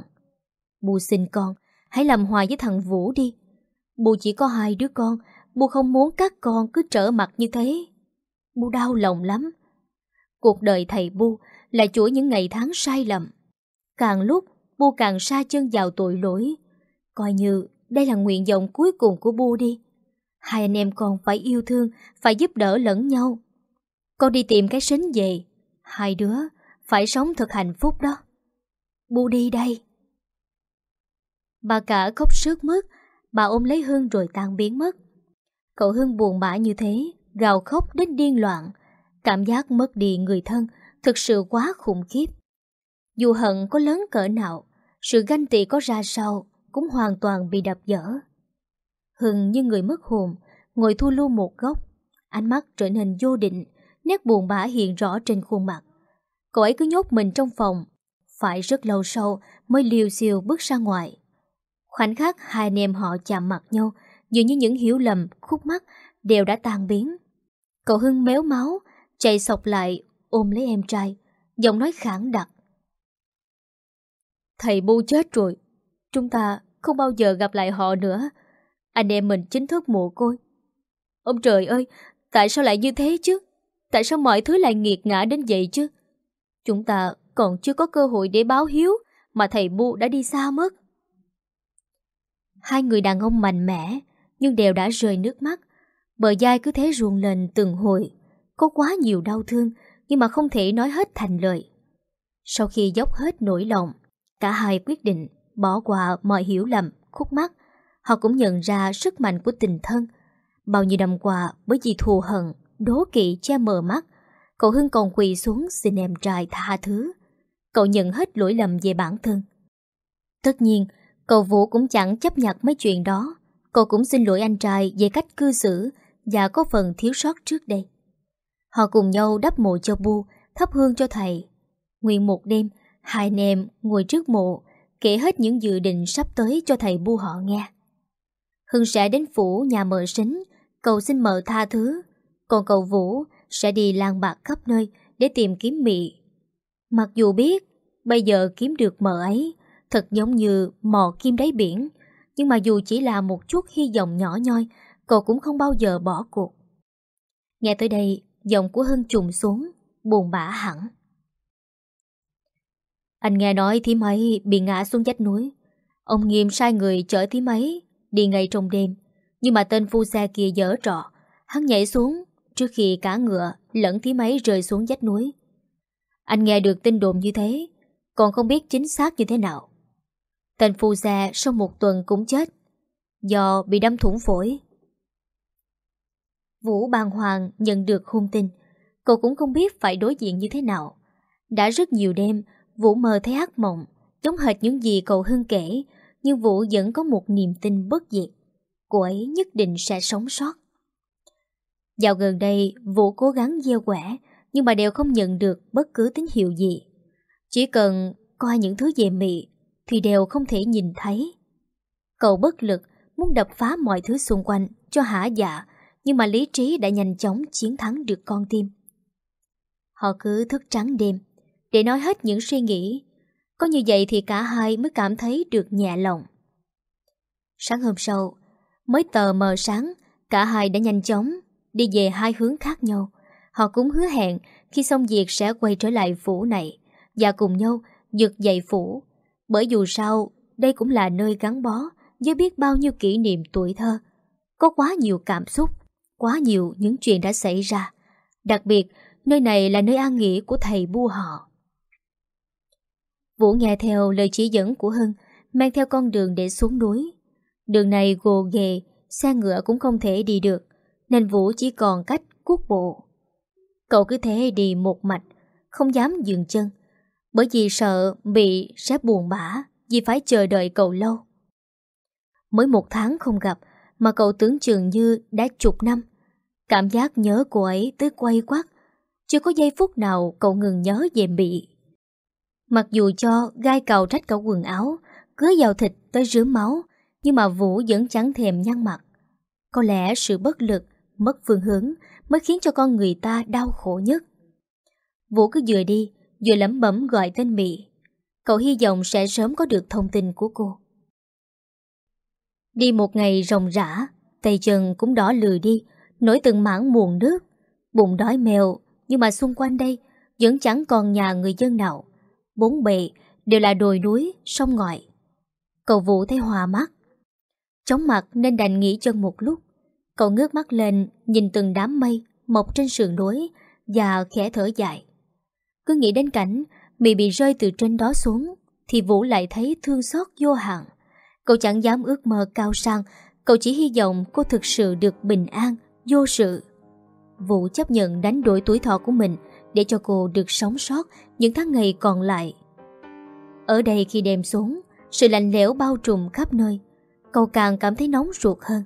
Bu xin con, hãy làm hòa với thằng Vũ đi bù chỉ có hai đứa con, bù không muốn các con cứ trở mặt như thế. bù đau lòng lắm. Cuộc đời thầy Bu là chuỗi những ngày tháng sai lầm. Càng lúc, Bu càng xa chân vào tội lỗi. Coi như đây là nguyện vọng cuối cùng của Bu đi. Hai anh em con phải yêu thương, phải giúp đỡ lẫn nhau. Con đi tìm cái sính về. Hai đứa phải sống thật hạnh phúc đó. Bu đi đây. Bà cả khóc sướt mướt, bà ôm lấy Hưng rồi tan biến mất. Cậu Hưng buồn bã như thế, gào khóc đến điên loạn. Cảm giác mất đi người thân thực sự quá khủng khiếp. Dù hận có lớn cỡ nào, sự ganh tị có ra sao cũng hoàn toàn bị đập dở. Hưng như người mất hồn, ngồi thu lưu một góc, ánh mắt trở nên vô định, nét buồn bã hiện rõ trên khuôn mặt. Cậu ấy cứ nhốt mình trong phòng, phải rất lâu sau mới liều siêu bước ra ngoài. Khoảnh khắc hai anh em họ chạm mặt nhau, dường như những hiểu lầm, khúc mắc đều đã tan biến. Cậu Hưng méo máu, chạy sọc lại, ôm lấy em trai, giọng nói khẳng đặc. Thầy Bu chết rồi, chúng ta không bao giờ gặp lại họ nữa. Anh em mình chính thức mồ côi. Ông trời ơi, tại sao lại như thế chứ? Tại sao mọi thứ lại nghiệt ngã đến vậy chứ? Chúng ta còn chưa có cơ hội để báo hiếu mà thầy Bu đã đi xa mất. Hai người đàn ông mạnh mẽ nhưng đều đã rơi nước mắt. Bờ dai cứ thế ruồn lên từng hồi. Có quá nhiều đau thương nhưng mà không thể nói hết thành lời. Sau khi dốc hết nỗi lòng, cả hai quyết định bỏ qua mọi hiểu lầm, khúc mắc. Họ cũng nhận ra sức mạnh của tình thân. Bao nhiêu năm qua bởi vì thù hận, đố kỵ che mờ mắt, cậu Hưng còn quỳ xuống xin em trai tha thứ. Cậu nhận hết lỗi lầm về bản thân. Tất nhiên, cậu Vũ cũng chẳng chấp nhận mấy chuyện đó. Cậu cũng xin lỗi anh trai về cách cư xử và có phần thiếu sót trước đây. Họ cùng nhau đắp mộ cho Bu, thắp hương cho thầy. Nguyên một đêm, hai anh em ngồi trước mộ, kể hết những dự định sắp tới cho thầy Bu họ nghe. Hưng sẽ đến phủ nhà mợ sính, cầu xin mợ tha thứ, còn cậu Vũ sẽ đi lang bạc khắp nơi để tìm kiếm mị. Mặc dù biết, bây giờ kiếm được mợ ấy, thật giống như mò kim đáy biển, nhưng mà dù chỉ là một chút hy vọng nhỏ nhoi, cậu cũng không bao giờ bỏ cuộc. Nghe tới đây, giọng của Hân trùng xuống, buồn bã hẳn. Anh nghe nói thím ấy bị ngã xuống dách núi. Ông nghiêm sai người chở thím ấy đi ngay trong đêm. Nhưng mà tên phu xe kia dở trọ. Hắn nhảy xuống trước khi cả ngựa lẫn thím ấy rơi xuống dách núi. Anh nghe được tin đồn như thế, còn không biết chính xác như thế nào. Tên phu xe sau một tuần cũng chết, do bị đâm thủng phổi. Vũ bàng hoàng nhận được hung tin, cô cũng không biết phải đối diện như thế nào. Đã rất nhiều đêm, Vũ mơ thấy ác mộng, giống hệt những gì cậu Hưng kể, nhưng Vũ vẫn có một niềm tin bất diệt. Cô ấy nhất định sẽ sống sót. Dạo gần đây, Vũ cố gắng gieo quẻ, nhưng mà đều không nhận được bất cứ tín hiệu gì. Chỉ cần coi những thứ về mị, thì đều không thể nhìn thấy. Cậu bất lực, muốn đập phá mọi thứ xung quanh cho hả dạ, nhưng mà lý trí đã nhanh chóng chiến thắng được con tim. Họ cứ thức trắng đêm, để nói hết những suy nghĩ. Có như vậy thì cả hai mới cảm thấy được nhẹ lòng. Sáng hôm sau, mới tờ mờ sáng, cả hai đã nhanh chóng đi về hai hướng khác nhau. Họ cũng hứa hẹn khi xong việc sẽ quay trở lại phủ này và cùng nhau giật dậy phủ. Bởi dù sao, đây cũng là nơi gắn bó với biết bao nhiêu kỷ niệm tuổi thơ. Có quá nhiều cảm xúc, quá nhiều những chuyện đã xảy ra. Đặc biệt, nơi này là nơi an nghỉ của thầy bu họ. Vũ nghe theo lời chỉ dẫn của Hưng, mang theo con đường để xuống núi. Đường này gồ ghề, xe ngựa cũng không thể đi được, nên Vũ chỉ còn cách cuốc bộ. Cậu cứ thế đi một mạch, không dám dừng chân, bởi vì sợ bị sẽ buồn bã vì phải chờ đợi cậu lâu. Mới một tháng không gặp mà cậu tưởng chừng như đã chục năm. Cảm giác nhớ cô ấy tới quay quắt, chưa có giây phút nào cậu ngừng nhớ về Mỹ. Mặc dù cho gai cầu rách cả quần áo, cứa vào thịt tới rứa máu, nhưng mà Vũ vẫn chẳng thèm nhăn mặt. Có lẽ sự bất lực, mất phương hướng mới khiến cho con người ta đau khổ nhất. Vũ cứ vừa đi, vừa lẩm bẩm gọi tên Mỹ. Cậu hy vọng sẽ sớm có được thông tin của cô. Đi một ngày rồng rã, tay chân cũng đỏ lười đi, nổi từng mảng muồn nước, bụng đói mèo, nhưng mà xung quanh đây vẫn chẳng còn nhà người dân nào. Bốn bề đều là đồi núi, sông ngòi. Cậu Vũ thấy hòa mắt. Chóng mặt nên đành nghỉ chân một lúc. Cậu ngước mắt lên nhìn từng đám mây mọc trên sườn núi và khẽ thở dài. Cứ nghĩ đến cảnh Mị bị rơi từ trên đó xuống, Thì Vũ lại thấy thương xót vô hạn. Cậu chẳng dám ước mơ cao sang, Cậu chỉ hy vọng cô thực sự được bình an, Vô sự. Vũ chấp nhận đánh đổi tuổi thọ của mình Để cho cô được sống sót Những tháng ngày còn lại. Ở đây khi đêm xuống, Sự lạnh lẽo bao trùm khắp nơi, Cậu càng cảm thấy nóng ruột hơn.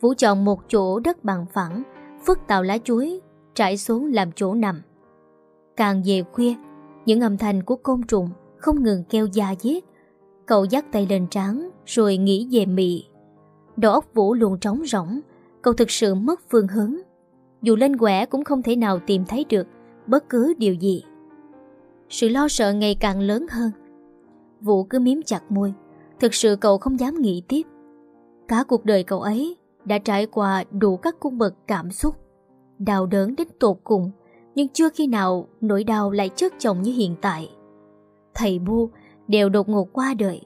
Vũ chọn một chỗ đất bằng phẳng, Phức tạo lá chuối, Trải xuống làm chỗ nằm. Càng về khuya những âm thanh của côn trùng không ngừng kêu da diết. Cậu dắt tay lên trán rồi nghĩ về mị. Đầu óc Vũ luôn trống rỗng, cậu thực sự mất phương hướng. Dù lên quẻ cũng không thể nào tìm thấy được bất cứ điều gì. Sự lo sợ ngày càng lớn hơn. Vũ cứ miếm chặt môi, thực sự cậu không dám nghĩ tiếp. Cả cuộc đời cậu ấy đã trải qua đủ các cung bậc cảm xúc, đau đớn đến tột cùng, nhưng chưa khi nào nỗi đau lại chất chồng như hiện tại. Thầy Bu đều đột ngột qua đời.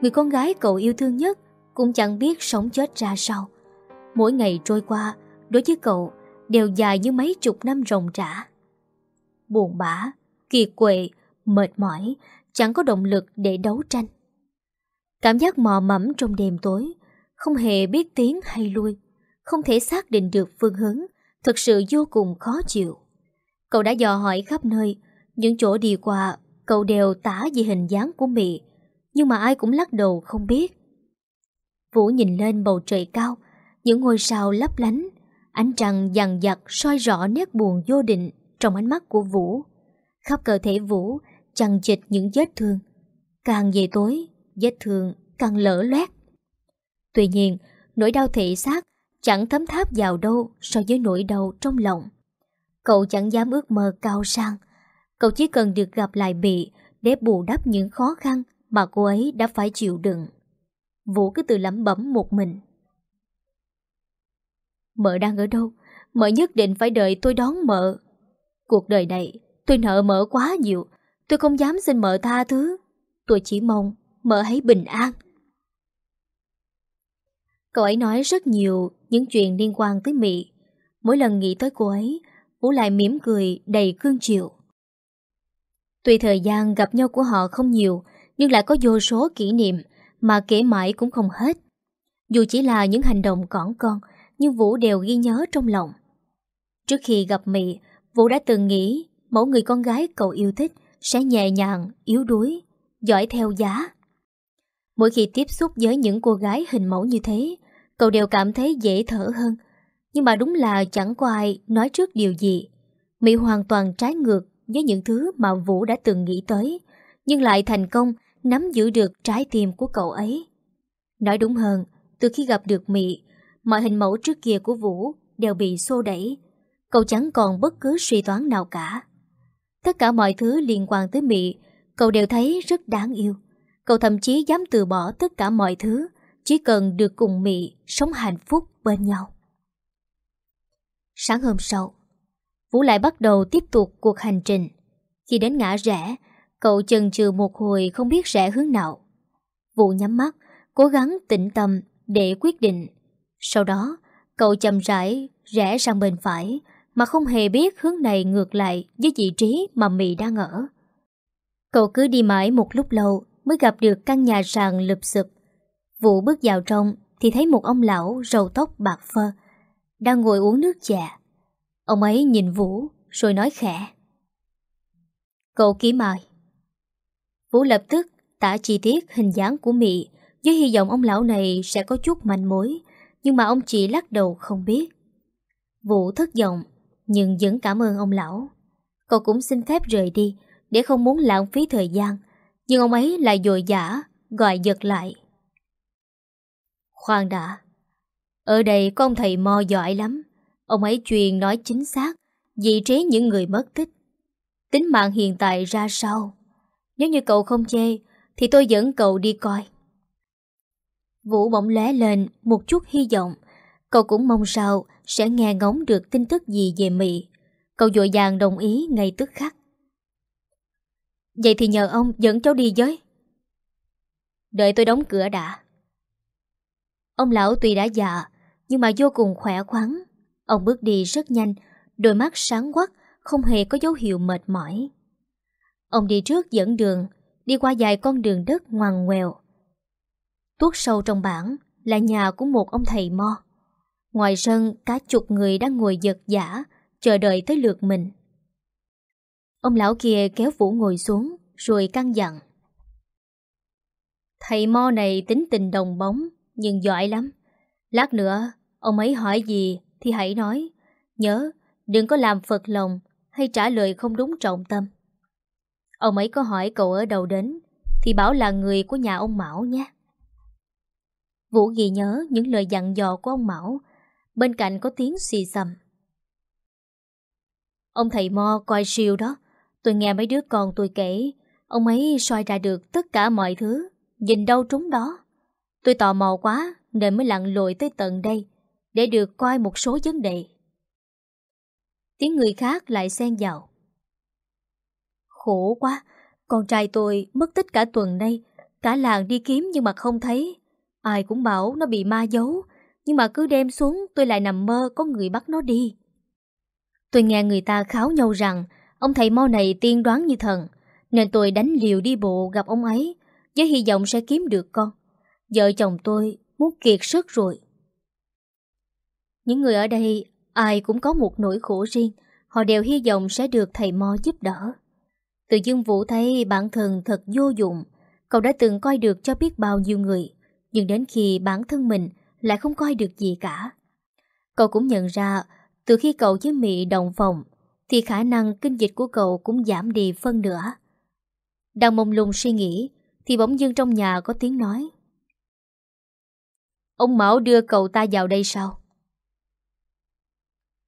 Người con gái cậu yêu thương nhất cũng chẳng biết sống chết ra sao. Mỗi ngày trôi qua, đối với cậu đều dài như mấy chục năm rồng rã. Buồn bã, kiệt quệ, mệt mỏi, chẳng có động lực để đấu tranh. Cảm giác mò mẫm trong đêm tối, không hề biết tiến hay lui, không thể xác định được phương hướng, thật sự vô cùng khó chịu. Cậu đã dò hỏi khắp nơi, những chỗ đi qua, cậu đều tả về hình dáng của Mị, nhưng mà ai cũng lắc đầu không biết. Vũ nhìn lên bầu trời cao, những ngôi sao lấp lánh, ánh trăng dằn dặt soi rõ nét buồn vô định trong ánh mắt của Vũ. Khắp cơ thể Vũ chằng chịch những vết thương. Càng về tối, vết thương càng lỡ loét. Tuy nhiên, nỗi đau thể xác chẳng thấm tháp vào đâu so với nỗi đau trong lòng. Cậu chẳng dám ước mơ cao sang. Cậu chỉ cần được gặp lại Bị để bù đắp những khó khăn mà cô ấy đã phải chịu đựng. Vũ cứ tự lẩm bẩm một mình. Mợ đang ở đâu? Mợ nhất định phải đợi tôi đón mợ. Cuộc đời này tôi nợ mợ quá nhiều. Tôi không dám xin mợ tha thứ. Tôi chỉ mong mợ hãy bình an. Cậu ấy nói rất nhiều những chuyện liên quan tới Mỹ. Mỗi lần nghĩ tới cô ấy, Vũ lại mỉm cười đầy cương chịu. Tuy thời gian gặp nhau của họ không nhiều, nhưng lại có vô số kỷ niệm mà kể mãi cũng không hết. Dù chỉ là những hành động cỏn con, nhưng Vũ đều ghi nhớ trong lòng. Trước khi gặp Mị, Vũ đã từng nghĩ mẫu người con gái cậu yêu thích sẽ nhẹ nhàng, yếu đuối, giỏi theo giá. Mỗi khi tiếp xúc với những cô gái hình mẫu như thế, cậu đều cảm thấy dễ thở hơn, nhưng mà đúng là chẳng có ai nói trước điều gì. Mỹ hoàn toàn trái ngược với những thứ mà Vũ đã từng nghĩ tới, nhưng lại thành công nắm giữ được trái tim của cậu ấy. Nói đúng hơn, từ khi gặp được Mị, mọi hình mẫu trước kia của Vũ đều bị xô đẩy. Cậu chẳng còn bất cứ suy toán nào cả. Tất cả mọi thứ liên quan tới Mị, cậu đều thấy rất đáng yêu. Cậu thậm chí dám từ bỏ tất cả mọi thứ, chỉ cần được cùng Mị sống hạnh phúc bên nhau. Sáng hôm sau, Vũ lại bắt đầu tiếp tục cuộc hành trình. Khi đến ngã rẽ, cậu chần chừ một hồi không biết rẽ hướng nào. Vũ nhắm mắt, cố gắng tĩnh tâm để quyết định. Sau đó, cậu chậm rãi rẽ sang bên phải mà không hề biết hướng này ngược lại với vị trí mà Mị đang ở. Cậu cứ đi mãi một lúc lâu mới gặp được căn nhà sàn lụp xụp. Vũ bước vào trong thì thấy một ông lão râu tóc bạc phơ đang ngồi uống nước trà, Ông ấy nhìn Vũ rồi nói khẽ. Cậu ký mời." Vũ lập tức tả chi tiết hình dáng của Mỹ với hy vọng ông lão này sẽ có chút manh mối nhưng mà ông chỉ lắc đầu không biết. Vũ thất vọng nhưng vẫn cảm ơn ông lão. Cậu cũng xin phép rời đi để không muốn lãng phí thời gian nhưng ông ấy lại dội dã gọi giật lại. Khoan đã, ở đây có ông thầy mo giỏi lắm. Ông ấy truyền nói chính xác vị trí những người mất tích. Tính mạng hiện tại ra sao? Nếu như cậu không chê, thì tôi dẫn cậu đi coi. Vũ bỗng lóe lên một chút hy vọng. Cậu cũng mong sao sẽ nghe ngóng được tin tức gì về Mỹ. Cậu dội dàng đồng ý ngay tức khắc. Vậy thì nhờ ông dẫn cháu đi với. Đợi tôi đóng cửa đã. Ông lão tuy đã già, nhưng mà vô cùng khỏe khoắn. Ông bước đi rất nhanh, đôi mắt sáng quắc, không hề có dấu hiệu mệt mỏi. Ông đi trước dẫn đường, đi qua dài con đường đất ngoằn ngoèo. Tuốt sâu trong bản là nhà của một ông thầy mo. Ngoài sân, cả chục người đang ngồi giật giả, chờ đợi tới lượt mình. Ông lão kia kéo Vũ ngồi xuống, rồi căng dặn. Thầy mo này tính tình đồng bóng, nhưng giỏi lắm. Lát nữa, ông ấy hỏi gì thì hãy nói. Nhớ, đừng có làm phật lòng hay trả lời không đúng trọng tâm. Ông ấy có hỏi cậu ở đâu đến, thì bảo là người của nhà ông Mão nhé. Vũ ghi nhớ những lời dặn dò của ông Mão, bên cạnh có tiếng xì xầm. Ông thầy Mo coi siêu đó, tôi nghe mấy đứa con tôi kể, ông ấy soi ra được tất cả mọi thứ, nhìn đâu trúng đó. Tôi tò mò quá nên mới lặn lội tới tận đây để được coi một số vấn đề. Tiếng người khác lại xen vào. Khổ quá, con trai tôi mất tích cả tuần nay, cả làng đi kiếm nhưng mà không thấy. Ai cũng bảo nó bị ma giấu, nhưng mà cứ đem xuống tôi lại nằm mơ có người bắt nó đi. Tôi nghe người ta kháo nhau rằng ông thầy mo này tiên đoán như thần, nên tôi đánh liều đi bộ gặp ông ấy với hy vọng sẽ kiếm được con. Vợ chồng tôi muốn kiệt sức rồi. Những người ở đây ai cũng có một nỗi khổ riêng, họ đều hy vọng sẽ được thầy Mo giúp đỡ. Từ dương Vũ thấy bản thân thật vô dụng, cậu đã từng coi được cho biết bao nhiêu người, nhưng đến khi bản thân mình lại không coi được gì cả. Cậu cũng nhận ra, từ khi cậu với Mị đồng phòng, thì khả năng kinh dịch của cậu cũng giảm đi phân nửa. Đang mông lung suy nghĩ, thì bỗng dưng trong nhà có tiếng nói. Ông Mão đưa cậu ta vào đây sao?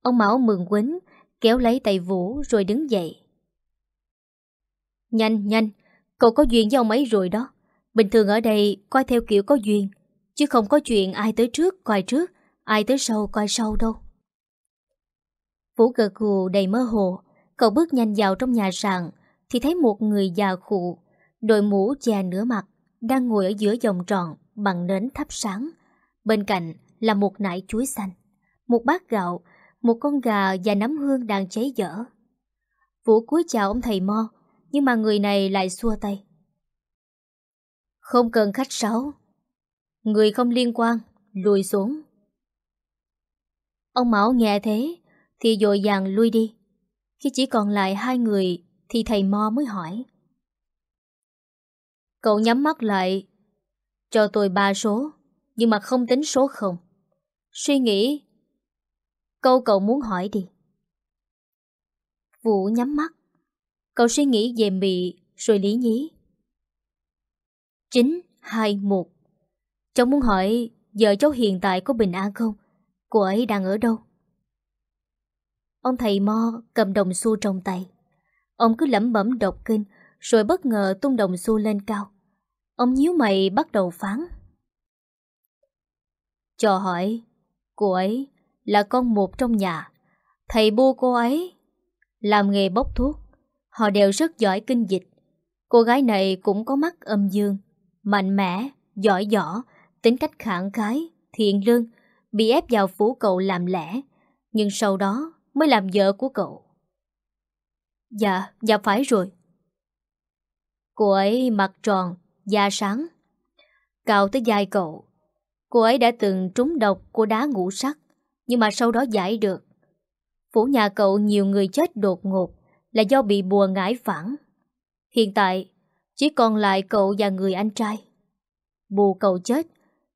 Ông Mão mừng quýnh, kéo lấy tay Vũ rồi đứng dậy. Nhanh, nhanh, cậu có duyên với ông ấy rồi đó. Bình thường ở đây coi theo kiểu có duyên, chứ không có chuyện ai tới trước coi trước, ai tới sau coi sau đâu. Vũ gật gù đầy mơ hồ, cậu bước nhanh vào trong nhà sàn thì thấy một người già khụ, đội mũ che nửa mặt, đang ngồi ở giữa vòng tròn bằng nến thắp sáng. Bên cạnh là một nải chuối xanh, một bát gạo, một con gà và nấm hương đang cháy dở. Vũ cúi chào ông thầy Mo, nhưng mà người này lại xua tay. Không cần khách sáo. Người không liên quan, lùi xuống. Ông Mão nghe thế, thì dội dàng lui đi. Khi chỉ còn lại hai người, thì thầy Mo mới hỏi. Cậu nhắm mắt lại, cho tôi ba số nhưng mà không tính số không. Suy nghĩ. Câu cậu muốn hỏi đi. Vũ nhắm mắt. Cậu suy nghĩ về mị rồi lý nhí. 9, 2, 1 Cháu muốn hỏi Vợ cháu hiện tại có bình an không? Cô ấy đang ở đâu? Ông thầy Mo cầm đồng xu trong tay. Ông cứ lẩm bẩm đọc kinh rồi bất ngờ tung đồng xu lên cao. Ông nhíu mày bắt đầu phán. Cho hỏi, cô ấy là con một trong nhà. Thầy bu cô ấy làm nghề bốc thuốc. Họ đều rất giỏi kinh dịch. Cô gái này cũng có mắt âm dương, mạnh mẽ, giỏi giỏ, tính cách khẳng khái, thiện lương, bị ép vào phủ cậu làm lẽ, nhưng sau đó mới làm vợ của cậu. Dạ, dạ phải rồi. Cô ấy mặt tròn, da sáng, cao tới vai cậu. Cô ấy đã từng trúng độc của đá ngũ sắc, nhưng mà sau đó giải được. Phủ nhà cậu nhiều người chết đột ngột là do bị bùa ngải phản. Hiện tại, chỉ còn lại cậu và người anh trai. Bù cậu chết,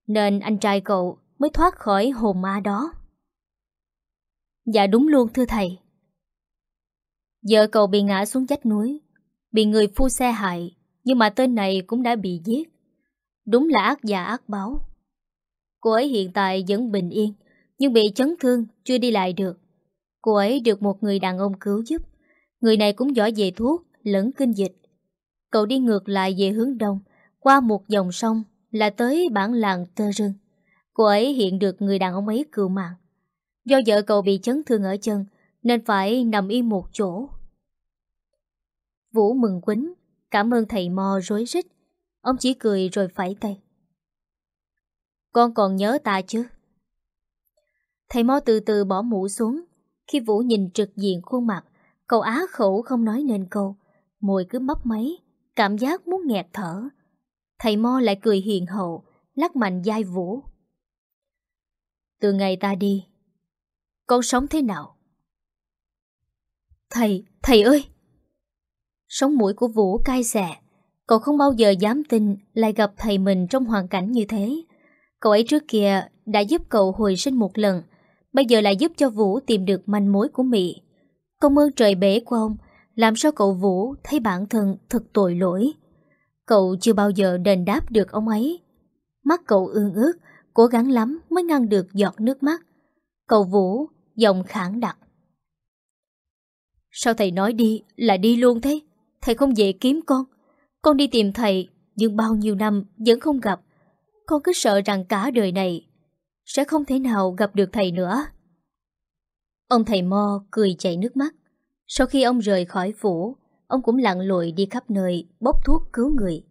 nên anh trai cậu mới thoát khỏi hồn ma đó. Dạ đúng luôn thưa thầy. Vợ cậu bị ngã xuống vách núi, bị người phu xe hại, nhưng mà tên này cũng đã bị giết. Đúng là ác giả ác báo. Cô ấy hiện tại vẫn bình yên, nhưng bị chấn thương, chưa đi lại được. Cô ấy được một người đàn ông cứu giúp. Người này cũng giỏi về thuốc, lẫn kinh dịch. Cậu đi ngược lại về hướng đông, qua một dòng sông là tới bản làng Tơ Rưng. Cô ấy hiện được người đàn ông ấy cưu mạng. Do vợ cậu bị chấn thương ở chân, nên phải nằm yên một chỗ. Vũ mừng quýnh, cảm ơn thầy mò rối rít. Ông chỉ cười rồi phải tay. Con còn nhớ ta chứ? Thầy mo từ từ bỏ mũ xuống. Khi Vũ nhìn trực diện khuôn mặt, cậu á khẩu không nói nên câu. Môi cứ mấp máy, cảm giác muốn nghẹt thở. Thầy mo lại cười hiền hậu, lắc mạnh dai Vũ. Từ ngày ta đi, con sống thế nào? Thầy, thầy ơi! Sống mũi của Vũ cay xè. Cậu không bao giờ dám tin lại gặp thầy mình trong hoàn cảnh như thế. Cậu ấy trước kia đã giúp cậu hồi sinh một lần, bây giờ lại giúp cho Vũ tìm được manh mối của Mỹ. Công ơn trời bể của ông, làm sao cậu Vũ thấy bản thân thật tội lỗi. Cậu chưa bao giờ đền đáp được ông ấy. Mắt cậu ương ước, cố gắng lắm mới ngăn được giọt nước mắt. Cậu Vũ, giọng khẳng đặc. Sao thầy nói đi là đi luôn thế? Thầy không về kiếm con. Con đi tìm thầy, nhưng bao nhiêu năm vẫn không gặp. Con cứ sợ rằng cả đời này sẽ không thể nào gặp được thầy nữa. Ông thầy Mo cười chảy nước mắt. Sau khi ông rời khỏi phủ, ông cũng lặn lội đi khắp nơi bốc thuốc cứu người.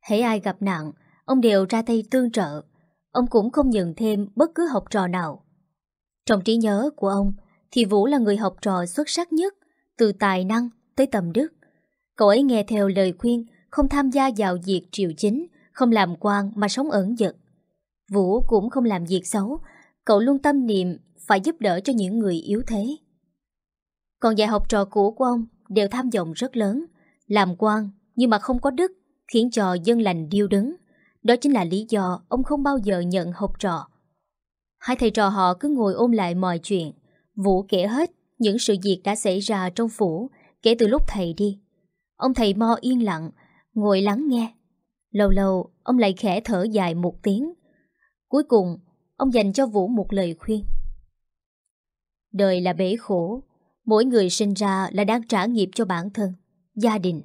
Hãy ai gặp nạn, ông đều ra tay tương trợ. Ông cũng không nhận thêm bất cứ học trò nào. Trong trí nhớ của ông, thì Vũ là người học trò xuất sắc nhất, từ tài năng tới tầm đức. Cậu ấy nghe theo lời khuyên, không tham gia vào việc triều chính, không làm quan mà sống ẩn dật. Vũ cũng không làm việc xấu, cậu luôn tâm niệm phải giúp đỡ cho những người yếu thế. Còn dạy học trò cũ của ông đều tham vọng rất lớn, làm quan nhưng mà không có đức, khiến cho dân lành điêu đứng. Đó chính là lý do ông không bao giờ nhận học trò. Hai thầy trò họ cứ ngồi ôm lại mọi chuyện. Vũ kể hết những sự việc đã xảy ra trong phủ kể từ lúc thầy đi. Ông thầy Mo yên lặng, ngồi lắng nghe. Lâu lâu, ông lại khẽ thở dài một tiếng. Cuối cùng, ông dành cho Vũ một lời khuyên. Đời là bể khổ, mỗi người sinh ra là đang trả nghiệp cho bản thân, gia đình.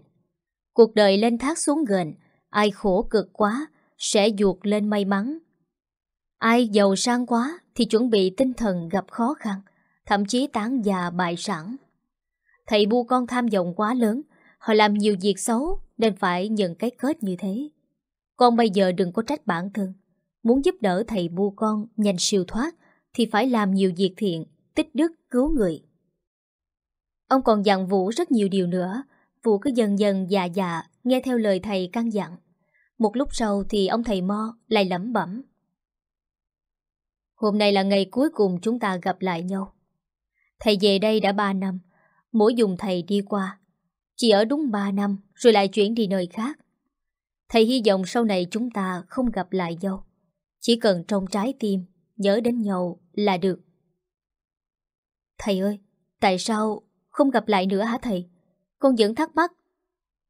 Cuộc đời lên thác xuống gần, ai khổ cực quá sẽ ruột lên may mắn. Ai giàu sang quá thì chuẩn bị tinh thần gặp khó khăn, thậm chí tán già bại sản. Thầy bu con tham vọng quá lớn, họ làm nhiều việc xấu nên phải nhận cái kết như thế. Con bây giờ đừng có trách bản thân. Muốn giúp đỡ thầy bu con nhanh siêu thoát thì phải làm nhiều việc thiện, tích đức cứu người. Ông còn dặn Vũ rất nhiều điều nữa. Vũ cứ dần dần già già nghe theo lời thầy căn dặn. Một lúc sau thì ông thầy Mo lại lẩm bẩm. Hôm nay là ngày cuối cùng chúng ta gặp lại nhau. Thầy về đây đã 3 năm, mỗi dùng thầy đi qua. Chỉ ở đúng 3 năm rồi lại chuyển đi nơi khác. Thầy hy vọng sau này chúng ta không gặp lại nhau. Chỉ cần trong trái tim nhớ đến nhau là được. Thầy ơi, tại sao không gặp lại nữa hả thầy? Con vẫn thắc mắc.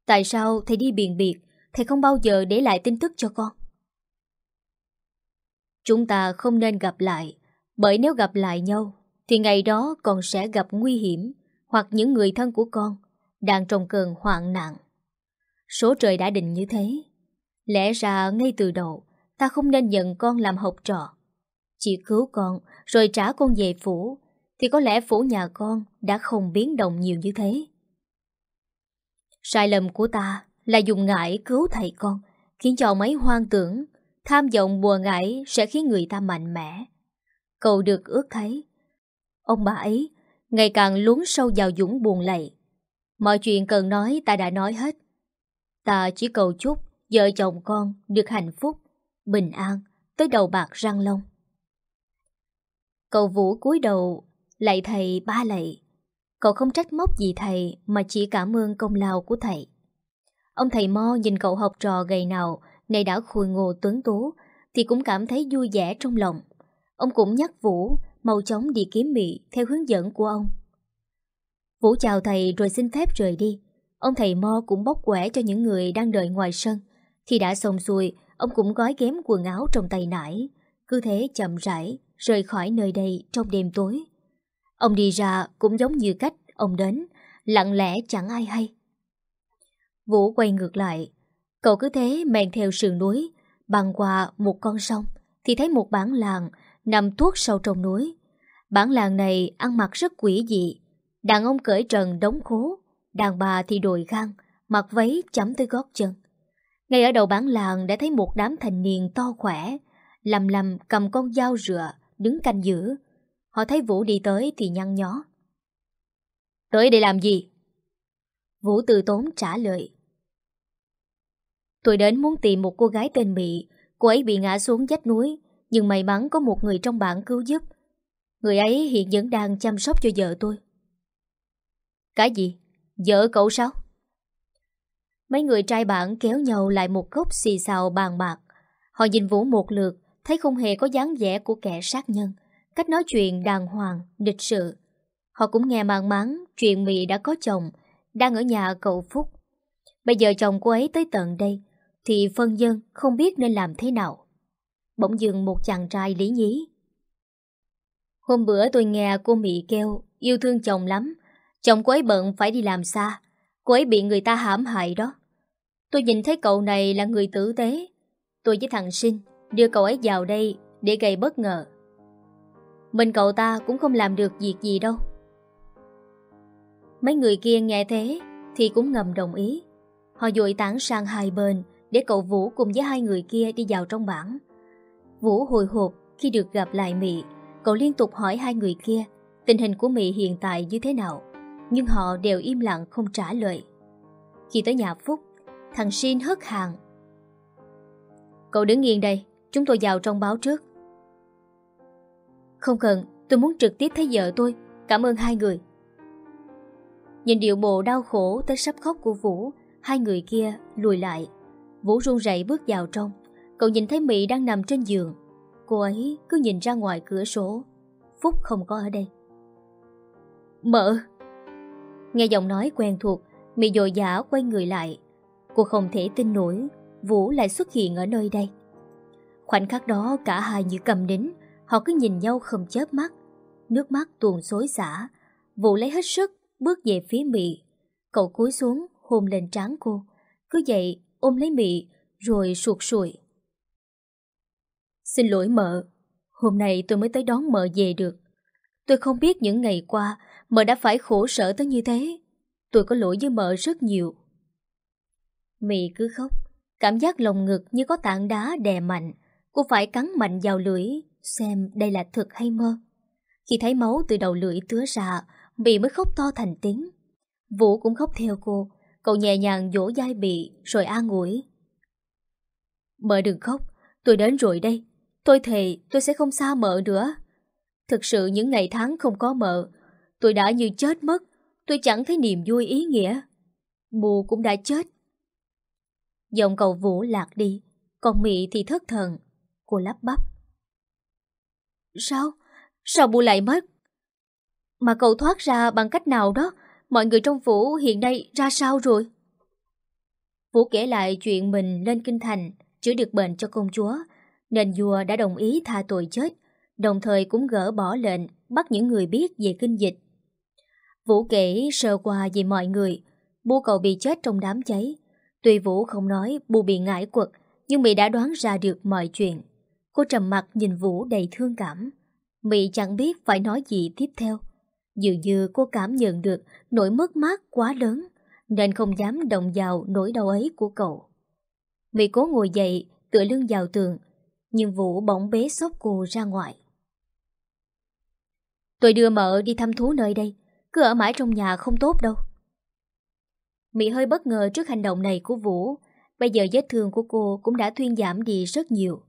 Tại sao thầy đi biền biệt, thầy không bao giờ để lại tin tức cho con? Chúng ta không nên gặp lại, bởi nếu gặp lại nhau, thì ngày đó con sẽ gặp nguy hiểm, hoặc những người thân của con đang trong cơn hoạn nạn. Số trời đã định như thế. Lẽ ra ngay từ đầu, ta không nên nhận con làm học trò. Chỉ cứu con, rồi trả con về phủ, thì có lẽ phủ nhà con đã không biến động nhiều như thế. Sai lầm của ta là dùng ngải cứu thầy con, khiến cho mấy hoang tưởng, tham vọng bùa ngải sẽ khiến người ta mạnh mẽ. Cậu được ước thấy. Ông bà ấy ngày càng lún sâu vào dũng buồn lầy. Mọi chuyện cần nói ta đã nói hết. Ta chỉ cầu chúc vợ chồng con được hạnh phúc, bình an, tới đầu bạc răng long. Cậu Vũ cúi đầu, lạy thầy ba lạy. Cậu không trách móc gì thầy mà chỉ cảm ơn công lao của thầy. Ông thầy Mo nhìn cậu học trò gầy nào này đã khôi ngô tuấn tú thì cũng cảm thấy vui vẻ trong lòng. Ông cũng nhắc Vũ mau chóng đi kiếm mị theo hướng dẫn của ông. Vũ chào thầy rồi xin phép rời đi. Ông thầy Mo cũng bốc quẻ cho những người đang đợi ngoài sân. Khi đã xong xuôi, ông cũng gói ghém quần áo trong tay nải. Cứ thế chậm rãi, rời khỏi nơi đây trong đêm tối. Ông đi ra cũng giống như cách ông đến, lặng lẽ chẳng ai hay. Vũ quay ngược lại, cậu cứ thế men theo sườn núi, băng qua một con sông, thì thấy một bản làng nằm tuốt sâu trong núi. Bản làng này ăn mặc rất quỷ dị, đàn ông cởi trần đống khố, đàn bà thì đội khăn, mặc váy chấm tới gót chân. Ngay ở đầu bản làng đã thấy một đám thành niên to khỏe, lầm lầm cầm con dao rựa, đứng canh giữ. Họ thấy Vũ đi tới thì nhăn nhó. Tới để làm gì? Vũ từ tốn trả lời. Tôi đến muốn tìm một cô gái tên Mỹ, cô ấy bị ngã xuống vách núi, nhưng may mắn có một người trong bản cứu giúp. Người ấy hiện vẫn đang chăm sóc cho vợ tôi. Cái gì? Vợ cậu sao? Mấy người trai bản kéo nhau lại một góc xì xào bàn bạc. Họ nhìn Vũ một lượt, thấy không hề có dáng vẻ của kẻ sát nhân. Cách nói chuyện đàng hoàng, lịch sự. Họ cũng nghe mang mắng chuyện Mị đã có chồng, đang ở nhà cậu Phúc. Bây giờ chồng cô ấy tới tận đây, thì phân dân không biết nên làm thế nào. Bỗng dừng một chàng trai lý nhí. Hôm bữa tôi nghe cô Mị kêu yêu thương chồng lắm. Chồng cô ấy bận phải đi làm xa. Cô ấy bị người ta hãm hại đó. Tôi nhìn thấy cậu này là người tử tế. Tôi với thằng Sinh đưa cậu ấy vào đây để gây bất ngờ. Mình cậu ta cũng không làm được việc gì đâu. Mấy người kia nghe thế thì cũng ngầm đồng ý. Họ dội tán sang hai bên để cậu Vũ cùng với hai người kia đi vào trong bảng. Vũ hồi hộp khi được gặp lại Mị. Cậu liên tục hỏi hai người kia tình hình của Mị hiện tại như thế nào. Nhưng họ đều im lặng không trả lời. Khi tới nhà Phúc, thằng Xin hất hàng. Cậu đứng yên đây, chúng tôi vào trong báo trước. Không cần, tôi muốn trực tiếp thấy vợ tôi. Cảm ơn hai người. Nhìn điệu bộ đau khổ tới sắp khóc của Vũ, hai người kia lùi lại. Vũ run rẩy bước vào trong. Cậu nhìn thấy Mỹ đang nằm trên giường. Cô ấy cứ nhìn ra ngoài cửa sổ. Phúc không có ở đây. Mợ! Nghe giọng nói quen thuộc, Mỹ dội dã quay người lại. Cô không thể tin nổi Vũ lại xuất hiện ở nơi đây. Khoảnh khắc đó cả hai như cầm nín, họ cứ nhìn nhau không chớp mắt. Nước mắt tuồn xối xả. Vũ lấy hết sức, bước về phía Mỹ. Cậu cúi xuống, hôn lên trán cô. Cứ vậy, ôm lấy Mỹ, rồi suột sùi. Xin lỗi mợ, hôm nay tôi mới tới đón mợ về được. Tôi không biết những ngày qua mợ đã phải khổ sở tới như thế. Tôi có lỗi với mợ rất nhiều. Mị cứ khóc, cảm giác lồng ngực như có tảng đá đè mạnh. Cô phải cắn mạnh vào lưỡi, xem đây là thật hay mơ. Khi thấy máu từ đầu lưỡi tứa ra, Mị mới khóc to thành tiếng. Vũ cũng khóc theo cô, cậu nhẹ nhàng dỗ dai Mị rồi an ủi. Mợ đừng khóc, tôi đến rồi đây. Tôi thề tôi sẽ không xa mợ nữa. Thực sự những ngày tháng không có mợ, tôi đã như chết mất. Tôi chẳng thấy niềm vui ý nghĩa. Mù cũng đã chết. Giọng cậu Vũ lạc đi, còn Mị thì thất thần. Cô lắp bắp. Sao? Sao Bu lại mất? Mà cậu thoát ra bằng cách nào đó? Mọi người trong phủ hiện nay ra sao rồi? Vũ kể lại chuyện mình lên kinh thành chữa được bệnh cho công chúa nên vua đã đồng ý tha tội chết, đồng thời cũng gỡ bỏ lệnh bắt những người biết về kinh dịch. Vũ kể sơ qua về mọi người, bu cậu bị chết trong đám cháy. Tuy Vũ không nói Bù bị ngải quật, nhưng Mỹ đã đoán ra được mọi chuyện. Cô trầm mặt nhìn Vũ đầy thương cảm. Mỹ chẳng biết phải nói gì tiếp theo. Dường như cô cảm nhận được nỗi mất mát quá lớn, nên không dám động vào nỗi đau ấy của cậu. Mỹ cố ngồi dậy, tựa lưng vào tường, nhưng Vũ bỗng bế xốc cô ra ngoài. Tôi đưa mợ đi thăm thú nơi đây, cứ ở mãi trong nhà không tốt đâu. Mỹ hơi bất ngờ trước hành động này của Vũ, bây giờ vết thương của cô cũng đã thuyên giảm đi rất nhiều.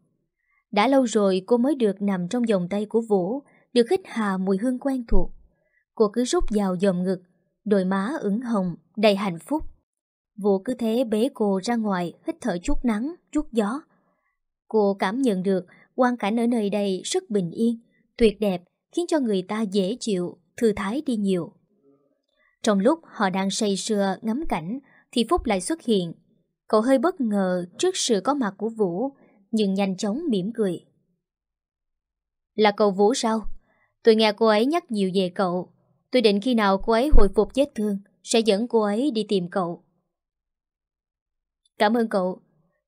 Đã lâu rồi cô mới được nằm trong vòng tay của Vũ, được hít hà mùi hương quen thuộc. Cô cứ rút vào dòm ngực, đôi má ửng hồng, đầy hạnh phúc. Vũ cứ thế bế cô ra ngoài, hít thở chút nắng, chút gió. Cô cảm nhận được quan cảnh ở nơi đây rất bình yên, tuyệt đẹp, khiến cho người ta dễ chịu, thư thái đi nhiều. Trong lúc họ đang say sưa ngắm cảnh, thì Phúc lại xuất hiện. Cậu hơi bất ngờ trước sự có mặt của Vũ, nhưng nhanh chóng mỉm cười. Là cậu Vũ sao? Tôi nghe cô ấy nhắc nhiều về cậu. Tôi định khi nào cô ấy hồi phục vết thương, sẽ dẫn cô ấy đi tìm cậu. Cảm ơn cậu.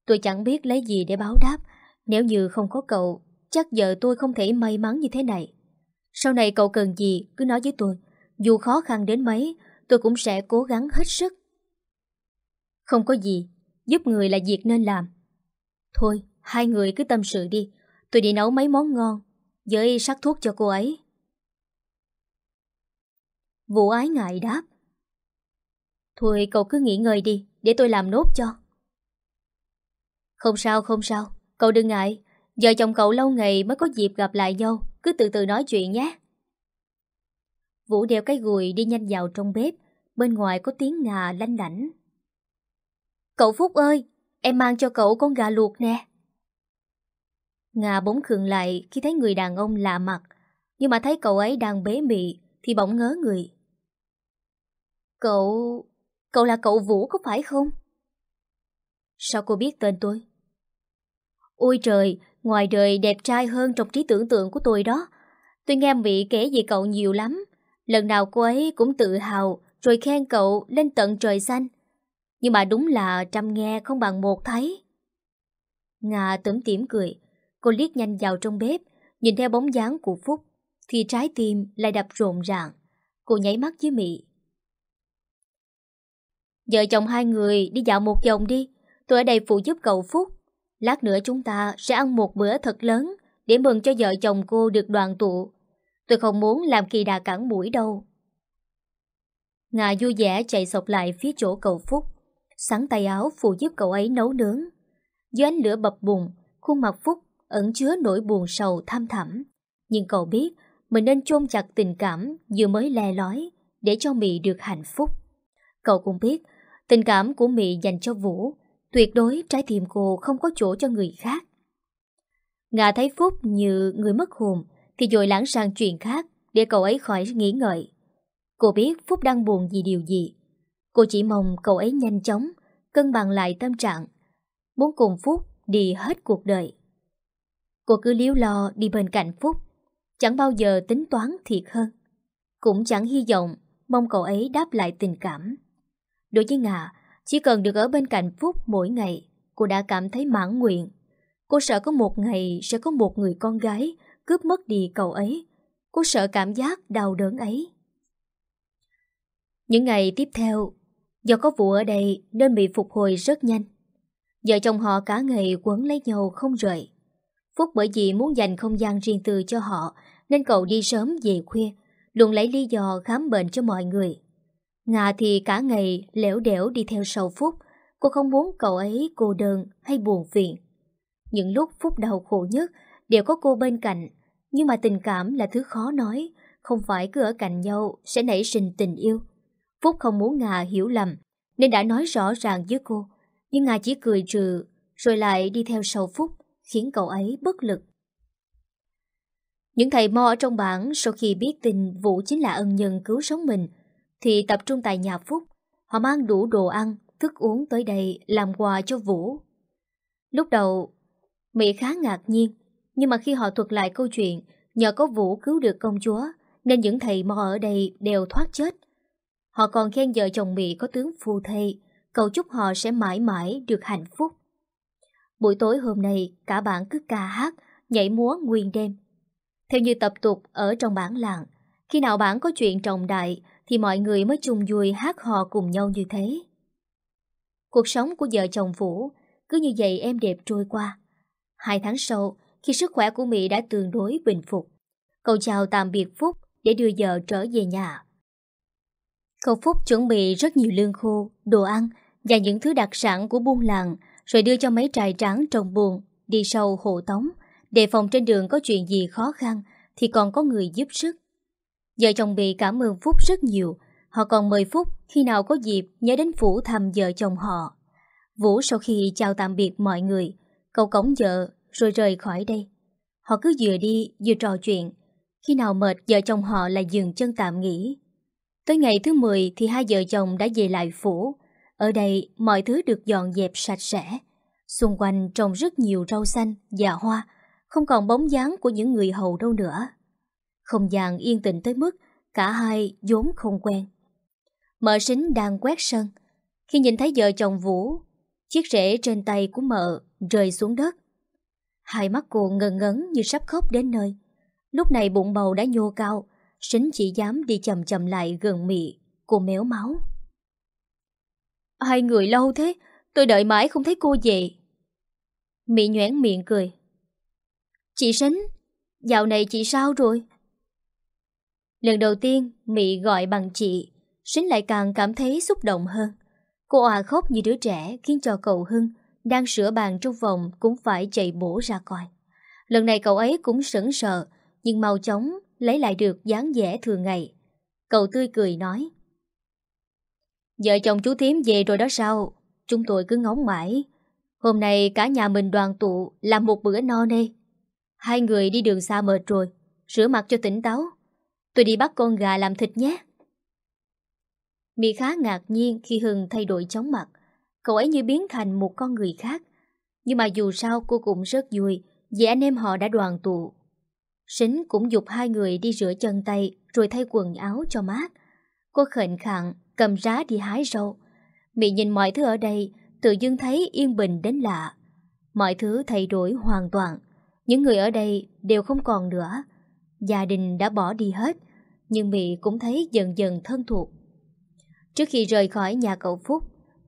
Tôi chẳng biết lấy gì để báo đáp. Nếu như không có cậu, chắc giờ tôi không thể may mắn như thế này. Sau này cậu cần gì, cứ nói với tôi. Dù khó khăn đến mấy, tôi cũng sẽ cố gắng hết sức. Không có gì, giúp người là việc nên làm. Thôi, hai người cứ tâm sự đi. Tôi đi nấu mấy món ngon, với sắc thuốc cho cô ấy. Vũ ái ngại đáp. Thôi cậu cứ nghỉ ngơi đi, để tôi làm nốt cho. Không sao, không sao, cậu đừng ngại. Giờ chồng cậu lâu ngày mới có dịp gặp lại nhau, cứ từ từ nói chuyện nhé. Vũ đeo cái gùi đi nhanh vào trong bếp, bên ngoài có tiếng ngà lanh lảnh. Cậu Phúc ơi, em mang cho cậu con gà luộc nè. Ngà bỗng khựng lại khi thấy người đàn ông lạ mặt, nhưng mà thấy cậu ấy đang bế mị thì bỗng ngớ người. Cậu... cậu là cậu Vũ có phải không? Sao cô biết tên tôi? Ôi trời, ngoài đời đẹp trai hơn trong trí tưởng tượng của tôi đó. Tôi nghe Mỹ kể về cậu nhiều lắm. Lần nào cô ấy cũng tự hào rồi khen cậu lên tận trời xanh. Nhưng mà đúng là trăm nghe không bằng một thấy. Ngà tấm tỉm cười, cô liếc nhanh vào trong bếp, nhìn theo bóng dáng của Phúc, thì trái tim lại đập rộn ràng. Cô nháy mắt với Mỹ. Vợ chồng hai người đi dạo một vòng đi, tôi ở đây phụ giúp cậu Phúc. Lát nữa chúng ta sẽ ăn một bữa thật lớn để mừng cho vợ chồng cô được đoàn tụ. Tôi không muốn làm kỳ đà cản mũi đâu. Ngà vui vẻ chạy sọc lại phía chỗ cậu Phúc, sắn tay áo phụ giúp cậu ấy nấu nướng. Dưới ánh lửa bập bùng, khuôn mặt Phúc ẩn chứa nỗi buồn sầu tham thẳm. Nhưng cậu biết mình nên chôn chặt tình cảm vừa mới le lói để cho Mỹ được hạnh phúc. Cậu cũng biết tình cảm của Mỹ dành cho Vũ tuyệt đối trái tim cô không có chỗ cho người khác. Ngà thấy Phúc như người mất hồn thì dội lãng sang chuyện khác để cậu ấy khỏi nghĩ ngợi. Cô biết Phúc đang buồn vì điều gì. Cô chỉ mong cậu ấy nhanh chóng cân bằng lại tâm trạng, muốn cùng Phúc đi hết cuộc đời. Cô cứ liếu lo đi bên cạnh Phúc, chẳng bao giờ tính toán thiệt hơn. Cũng chẳng hy vọng mong cậu ấy đáp lại tình cảm. Đối với Ngà, chỉ cần được ở bên cạnh Phúc mỗi ngày, cô đã cảm thấy mãn nguyện. Cô sợ có một ngày sẽ có một người con gái cướp mất đi cậu ấy. Cô sợ cảm giác đau đớn ấy. Những ngày tiếp theo, do có vụ ở đây nên bị phục hồi rất nhanh. Vợ chồng họ cả ngày quấn lấy nhau không rời. Phúc bởi vì muốn dành không gian riêng tư cho họ nên cậu đi sớm về khuya, luôn lấy lý do khám bệnh cho mọi người. Ngà thì cả ngày lẻo đẻo đi theo sau Phúc, cô không muốn cậu ấy cô đơn hay buồn phiền. Những lúc Phúc đau khổ nhất đều có cô bên cạnh, nhưng mà tình cảm là thứ khó nói, không phải cứ ở cạnh nhau sẽ nảy sinh tình yêu. Phúc không muốn Ngà hiểu lầm, nên đã nói rõ ràng với cô, nhưng Ngà chỉ cười trừ, rồi lại đi theo sau Phúc, khiến cậu ấy bất lực. Những thầy mo ở trong bản sau khi biết tin Vũ chính là ân nhân cứu sống mình, thì tập trung tại nhà Phúc. Họ mang đủ đồ ăn, thức uống tới đây làm quà cho Vũ. Lúc đầu, Mỹ khá ngạc nhiên, nhưng mà khi họ thuật lại câu chuyện, nhờ có Vũ cứu được công chúa, nên những thầy mò ở đây đều thoát chết. Họ còn khen vợ chồng Mỹ có tướng phu thê, cầu chúc họ sẽ mãi mãi được hạnh phúc. Buổi tối hôm nay, cả bạn cứ ca hát, nhảy múa nguyên đêm. Theo như tập tục ở trong bản làng, khi nào bản có chuyện trọng đại thì mọi người mới chung vui hát hò cùng nhau như thế. Cuộc sống của vợ chồng Vũ cứ như vậy em đẹp trôi qua. Hai tháng sau, khi sức khỏe của Mỹ đã tương đối bình phục, cậu chào tạm biệt Phúc để đưa vợ trở về nhà. Cậu Phúc chuẩn bị rất nhiều lương khô, đồ ăn và những thứ đặc sản của buôn làng rồi đưa cho mấy trại tráng trồng buồn đi sâu hộ tống đề phòng trên đường có chuyện gì khó khăn thì còn có người giúp sức. Vợ chồng bị cảm ơn Phúc rất nhiều, họ còn mời Phúc khi nào có dịp nhớ đến Phủ thăm vợ chồng họ. Vũ sau khi chào tạm biệt mọi người, cậu cổng vợ rồi rời khỏi đây. Họ cứ vừa đi vừa trò chuyện, khi nào mệt vợ chồng họ lại dừng chân tạm nghỉ. Tới ngày thứ 10 thì hai vợ chồng đã về lại phủ. Ở đây mọi thứ được dọn dẹp sạch sẽ. Xung quanh trồng rất nhiều rau xanh và hoa, không còn bóng dáng của những người hầu đâu nữa. Không gian yên tĩnh tới mức cả hai vốn không quen. Mợ sính đang quét sân. Khi nhìn thấy vợ chồng Vũ, chiếc rễ trên tay của mợ rơi xuống đất. Hai mắt cô ngần ngấn như sắp khóc đến nơi. Lúc này bụng bầu đã nhô cao, sính chỉ dám đi chầm chầm lại gần mị, cô méo máu. Hai người lâu thế, tôi đợi mãi không thấy cô về. Mị nhoảng miệng cười. Chị Sính, dạo này chị sao rồi? Lần đầu tiên Mị gọi bằng chị, Sính lại càng cảm thấy xúc động hơn. Cô à khóc như đứa trẻ khiến cho cậu Hưng đang sửa bàn trong vòng cũng phải chạy bổ ra coi. Lần này cậu ấy cũng sững sờ, nhưng mau chóng lấy lại được dáng vẻ thường ngày. Cậu tươi cười nói. Vợ chồng chú thím về rồi đó sao? Chúng tôi cứ ngóng mãi. Hôm nay cả nhà mình đoàn tụ làm một bữa no nê. Hai người đi đường xa mệt rồi, rửa mặt cho tỉnh táo. Tôi đi bắt con gà làm thịt nhé. Mỹ khá ngạc nhiên khi Hưng thay đổi chóng mặt. Cậu ấy như biến thành một con người khác. Nhưng mà dù sao cô cũng rất vui vì anh em họ đã đoàn tụ. Sính cũng dục hai người đi rửa chân tay rồi thay quần áo cho mát. Cô khệnh khạng cầm rá đi hái rau. Mị nhìn mọi thứ ở đây tự dưng thấy yên bình đến lạ. Mọi thứ thay đổi hoàn toàn. Những người ở đây đều không còn nữa. Gia đình đã bỏ đi hết, nhưng Mị cũng thấy dần dần thân thuộc. Trước khi rời khỏi nhà cậu Phúc,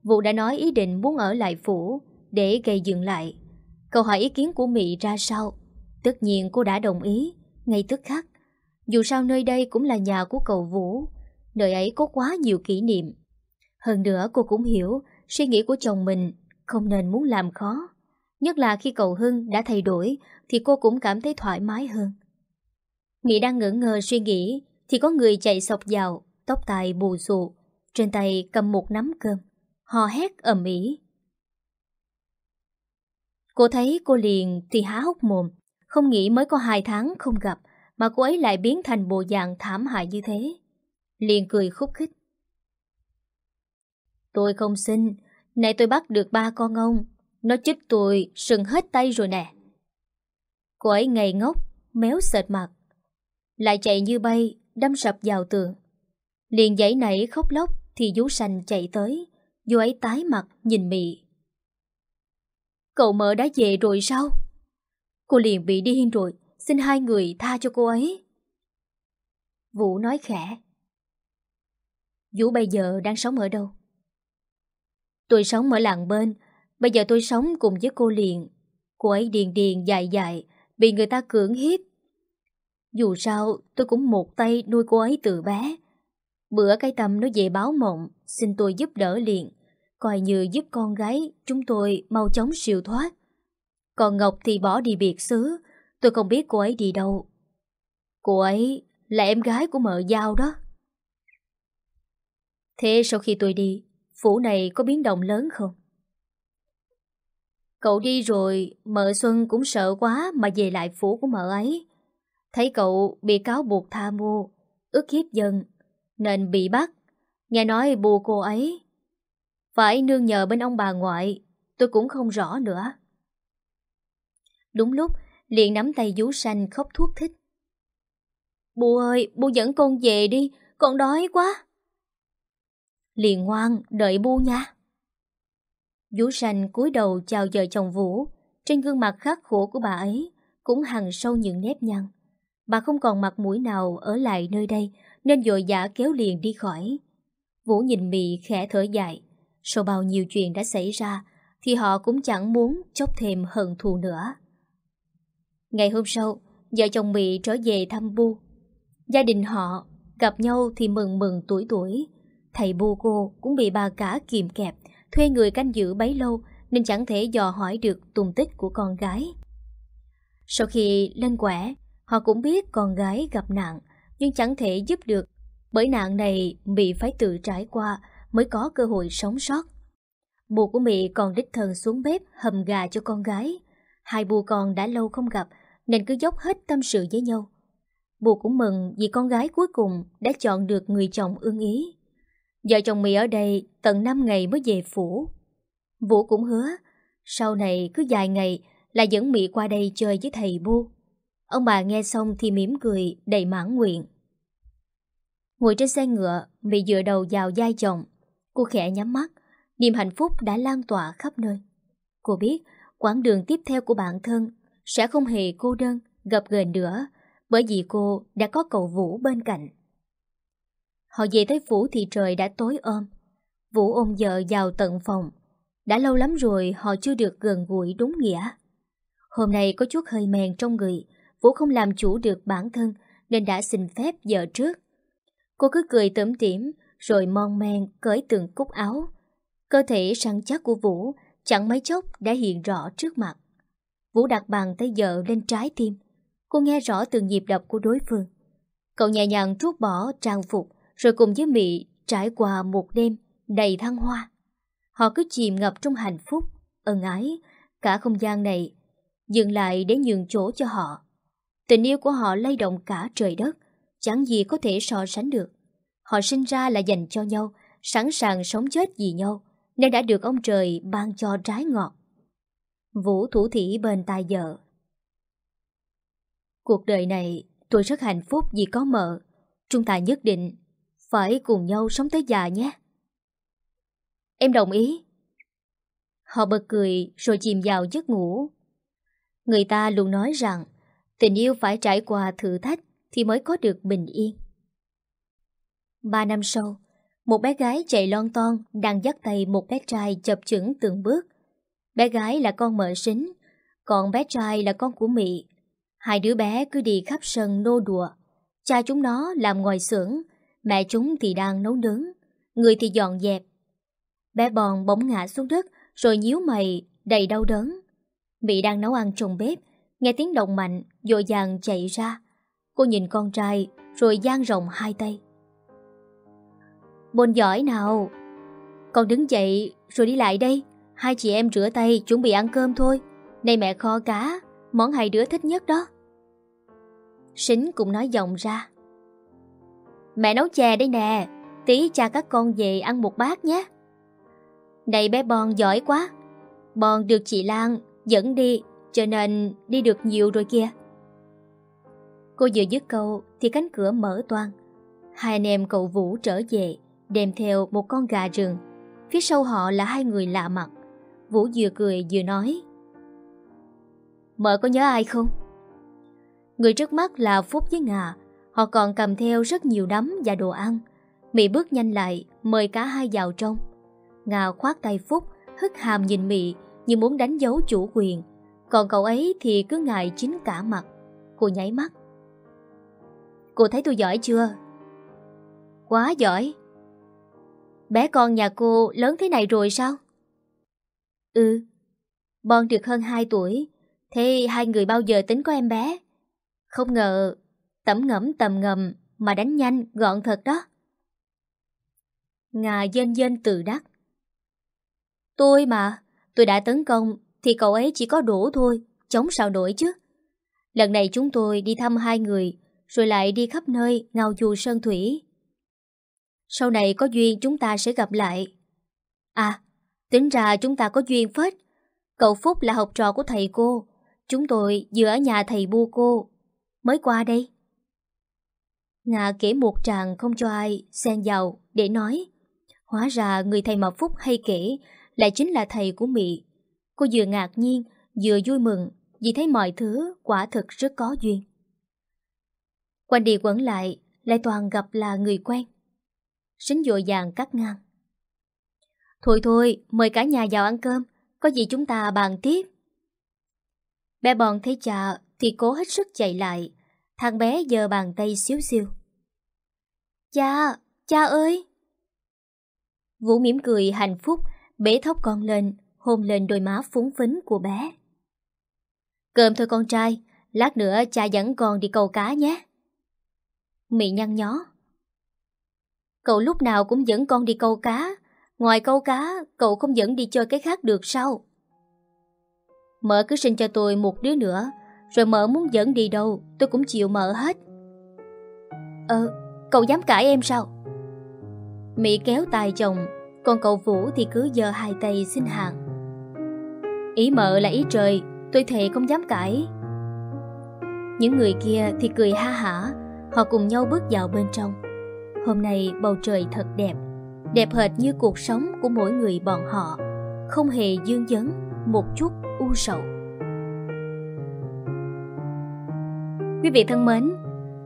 Vũ đã nói ý định muốn ở lại phủ để gây dựng lại. Cậu hỏi ý kiến của Mỹ ra sao? Tất nhiên cô đã đồng ý, ngay tức khắc. Dù sao nơi đây cũng là nhà của cậu Vũ, nơi ấy có quá nhiều kỷ niệm. Hơn nữa cô cũng hiểu suy nghĩ của chồng mình không nên muốn làm khó. Nhất là khi cậu Hưng đã thay đổi thì cô cũng cảm thấy thoải mái hơn. Mỹ đang ngỡ ngơ suy nghĩ thì có người chạy sọc vào, tóc tai bù xù, trên tay cầm một nắm cơm, hò hét ầm ĩ. Cô thấy cô liền thì há hốc mồm, không nghĩ mới có hai tháng không gặp mà cô ấy lại biến thành bộ dạng thảm hại như thế. Liền cười khúc khích. Tôi không xin, này tôi bắt được ba con ông, nó chích tôi sừng hết tay rồi nè. Cô ấy ngây ngốc, méo sệt mặt. Lại chạy như bay, đâm sập vào tường. Liền giấy nảy khóc lóc thì vú sành chạy tới dù ấy tái mặt nhìn mị. Cậu mợ đã về rồi sao? Cô liền bị điên rồi, xin hai người tha cho cô ấy. Vũ nói khẽ. Vũ bây giờ đang sống ở đâu? Tôi sống ở làng bên, bây giờ tôi sống cùng với cô liền. Cô ấy điền điền dài dài, bị người ta cưỡng hiếp. Dù sao, tôi cũng một tay nuôi cô ấy từ bé. Bữa cái tâm nó về báo mộng, xin tôi giúp đỡ liền. Coi như giúp con gái chúng tôi mau chóng siêu thoát. Còn Ngọc thì bỏ đi biệt xứ, tôi không biết cô ấy đi đâu. Cô ấy là em gái của mợ giao đó. Thế sau khi tôi đi, phủ này có biến động lớn không? Cậu đi rồi, mợ Xuân cũng sợ quá mà về lại phủ của mợ ấy. Thấy cậu bị cáo buộc tha mua, ức hiếp dân, nên bị bắt. Nghe nói bù cô ấy. Phải nương nhờ bên ông bà ngoại, tôi cũng không rõ nữa. Đúng lúc, liền nắm tay vú xanh khóc thuốc thích. bù ơi, bù dẫn con về đi, con đói quá. Liền ngoan, đợi bu nha. Vú xanh cúi đầu chào vợ chồng Vũ, trên gương mặt khắc khổ của bà ấy cũng hằn sâu những nếp nhăn. Bà không còn mặt mũi nào ở lại nơi đây nên dội dã kéo liền đi khỏi. Vũ nhìn Mị khẽ thở dài. Sau bao nhiêu chuyện đã xảy ra thì họ cũng chẳng muốn chốc thêm hận thù nữa. Ngày hôm sau, vợ chồng Mị trở về thăm Bu. Gia đình họ gặp nhau thì mừng mừng tuổi tuổi. Thầy Bu cô cũng bị bà cả kìm kẹp, thuê người canh giữ bấy lâu nên chẳng thể dò hỏi được tung tích của con gái. Sau khi lên quẻ, họ cũng biết con gái gặp nạn nhưng chẳng thể giúp được bởi nạn này Mỹ phải tự trải qua mới có cơ hội sống sót. Bố của Mỹ còn đích thân xuống bếp hầm gà cho con gái. Hai bù con đã lâu không gặp, nên cứ dốc hết tâm sự với nhau. Bố cũng mừng vì con gái cuối cùng đã chọn được người chồng ưng ý. Vợ chồng Mỹ ở đây tận 5 ngày mới về phủ. Vũ cũng hứa, sau này cứ vài ngày là dẫn Mỹ qua đây chơi với thầy Bu. Ông bà nghe xong thì mỉm cười đầy mãn nguyện. Ngồi trên xe ngựa, Mị dựa đầu vào vai chồng. Cô khẽ nhắm mắt, niềm hạnh phúc đã lan tỏa khắp nơi. Cô biết quãng đường tiếp theo của bản thân sẽ không hề cô đơn, gặp gềnh nữa, bởi vì cô đã có cậu Vũ bên cạnh. Họ về tới phủ thì trời đã tối ôm. Vũ ôm vợ vào tận phòng. Đã lâu lắm rồi họ chưa được gần gũi đúng nghĩa. Hôm nay có chút hơi mèn trong người, Vũ không làm chủ được bản thân nên đã xin phép vợ trước. Cô cứ cười tẩm tỉm rồi mon men cởi từng cúc áo. Cơ thể săn chắc của Vũ chẳng mấy chốc đã hiện rõ trước mặt. Vũ đặt bàn tay vợ lên trái tim. Cô nghe rõ từng nhịp đập của đối phương. Cậu nhẹ nhàng rút bỏ trang phục rồi cùng với Mỹ trải qua một đêm đầy thăng hoa. Họ cứ chìm ngập trong hạnh phúc, ân ái, cả không gian này dừng lại để nhường chỗ cho họ. Tình yêu của họ lay động cả trời đất, chẳng gì có thể so sánh được. Họ sinh ra là dành cho nhau, sẵn sàng sống chết vì nhau, nên đã được ông trời ban cho trái ngọt. Vũ thủ thỉ bên tai vợ. Cuộc đời này tôi rất hạnh phúc vì có mợ. Chúng ta nhất định phải cùng nhau sống tới già nhé. Em đồng ý. Họ bật cười rồi chìm vào giấc ngủ. Người ta luôn nói rằng tình yêu phải trải qua thử thách thì mới có được bình yên. Ba năm sau, một bé gái chạy lon ton đang dắt tay một bé trai chập chững từng bước. Bé gái là con mợ sính, còn bé trai là con của Mị. Hai đứa bé cứ đi khắp sân nô đùa. Cha chúng nó làm ngoài xưởng, mẹ chúng thì đang nấu nướng, người thì dọn dẹp. Bé bòn bỗng ngã xuống đất rồi nhíu mày đầy đau đớn. Mị đang nấu ăn trong bếp, nghe tiếng động mạnh, dội dàng chạy ra. Cô nhìn con trai rồi dang rộng hai tay. Bồn giỏi nào. Con đứng dậy rồi đi lại đây. Hai chị em rửa tay chuẩn bị ăn cơm thôi. Này mẹ kho cá Món hai đứa thích nhất đó. Sính cũng nói giọng ra. Mẹ nấu chè đây nè. Tí cha các con về ăn một bát nhé. Này bé Bon giỏi quá. Bon được chị Lan dẫn đi. Cho nên đi được nhiều rồi kia Cô vừa dứt câu Thì cánh cửa mở toan Hai anh em cậu Vũ trở về đem theo một con gà rừng. Phía sau họ là hai người lạ mặt. Vũ vừa cười vừa nói. Mợ có nhớ ai không? Người trước mắt là Phúc với Ngà. Họ còn cầm theo rất nhiều nấm và đồ ăn. Mị bước nhanh lại, mời cả hai vào trong. Ngà khoát tay Phúc, hất hàm nhìn Mị như muốn đánh dấu chủ quyền. Còn cậu ấy thì cứ ngại chính cả mặt. Cô nháy mắt. Cô thấy tôi giỏi chưa? Quá giỏi. Bé con nhà cô lớn thế này rồi sao? Ừ, Bon được hơn 2 tuổi, thế hai người bao giờ tính có em bé? Không ngờ, tẩm ngẫm tầm ngầm mà đánh nhanh, gọn thật đó. Ngà dên dên tự đắc. Tôi mà, tôi đã tấn công thì cậu ấy chỉ có đổ thôi, chống sao nổi chứ. Lần này chúng tôi đi thăm hai người, rồi lại đi khắp nơi ngao du sơn thủy. Sau này có duyên chúng ta sẽ gặp lại. À, tính ra chúng ta có duyên phết. Cậu Phúc là học trò của thầy cô, chúng tôi vừa ở nhà thầy bu cô, mới qua đây. Ngà kể một tràng không cho ai xen vào để nói. Hóa ra người thầy mà Phúc hay kể lại chính là thầy của Mị. Cô vừa ngạc nhiên, vừa vui mừng vì thấy mọi thứ quả thực rất có duyên. Quanh đi quẩn lại, lại toàn gặp là người quen. Sính dội vàng cắt ngang. Thôi thôi, mời cả nhà vào ăn cơm, có gì chúng ta bàn tiếp. Bé bòn thấy cha thì cố hết sức chạy lại, thằng bé giơ bàn tay xíu xiu. Cha, cha ơi! Vũ mỉm cười hạnh phúc, bế thóc con lên, hôn lên đôi má phúng phính của bé. Cơm thôi con trai, lát nữa cha dẫn con đi câu cá nhé. Mị nhăn nhó. Cậu lúc nào cũng dẫn con đi câu cá, ngoài câu cá cậu không dẫn đi chơi cái khác được sao? Mợ cứ sinh cho tôi một đứa nữa, rồi mợ muốn dẫn đi đâu tôi cũng chịu mợ hết. Ờ, cậu dám cãi em sao? Mỹ kéo tay chồng, còn cậu Vũ thì cứ giơ hai tay xin hàng. Ý mợ là ý trời, tôi thề không dám cãi. Những người kia thì cười ha hả, họ cùng nhau bước vào bên trong. Hôm nay bầu trời thật đẹp, đẹp hệt như cuộc sống của mỗi người bọn họ, không hề dương dấn, một chút u sầu. Quý vị thân mến,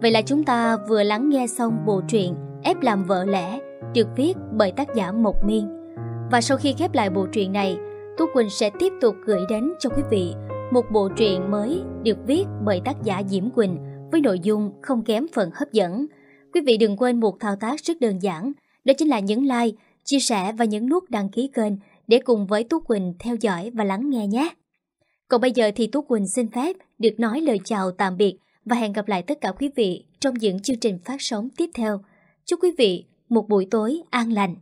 vậy là chúng ta vừa lắng nghe xong bộ truyện Ép làm vợ lẽ được viết bởi tác giả Mộc Miên. Và sau khi khép lại bộ truyện này, Tú Quỳnh sẽ tiếp tục gửi đến cho quý vị một bộ truyện mới được viết bởi tác giả Diễm Quỳnh với nội dung không kém phần hấp dẫn. Quý vị đừng quên một thao tác rất đơn giản, đó chính là nhấn like, chia sẻ và nhấn nút đăng ký kênh để cùng với Tú Quỳnh theo dõi và lắng nghe nhé. Còn bây giờ thì Tú Quỳnh xin phép được nói lời chào tạm biệt và hẹn gặp lại tất cả quý vị trong những chương trình phát sóng tiếp theo. Chúc quý vị một buổi tối an lành.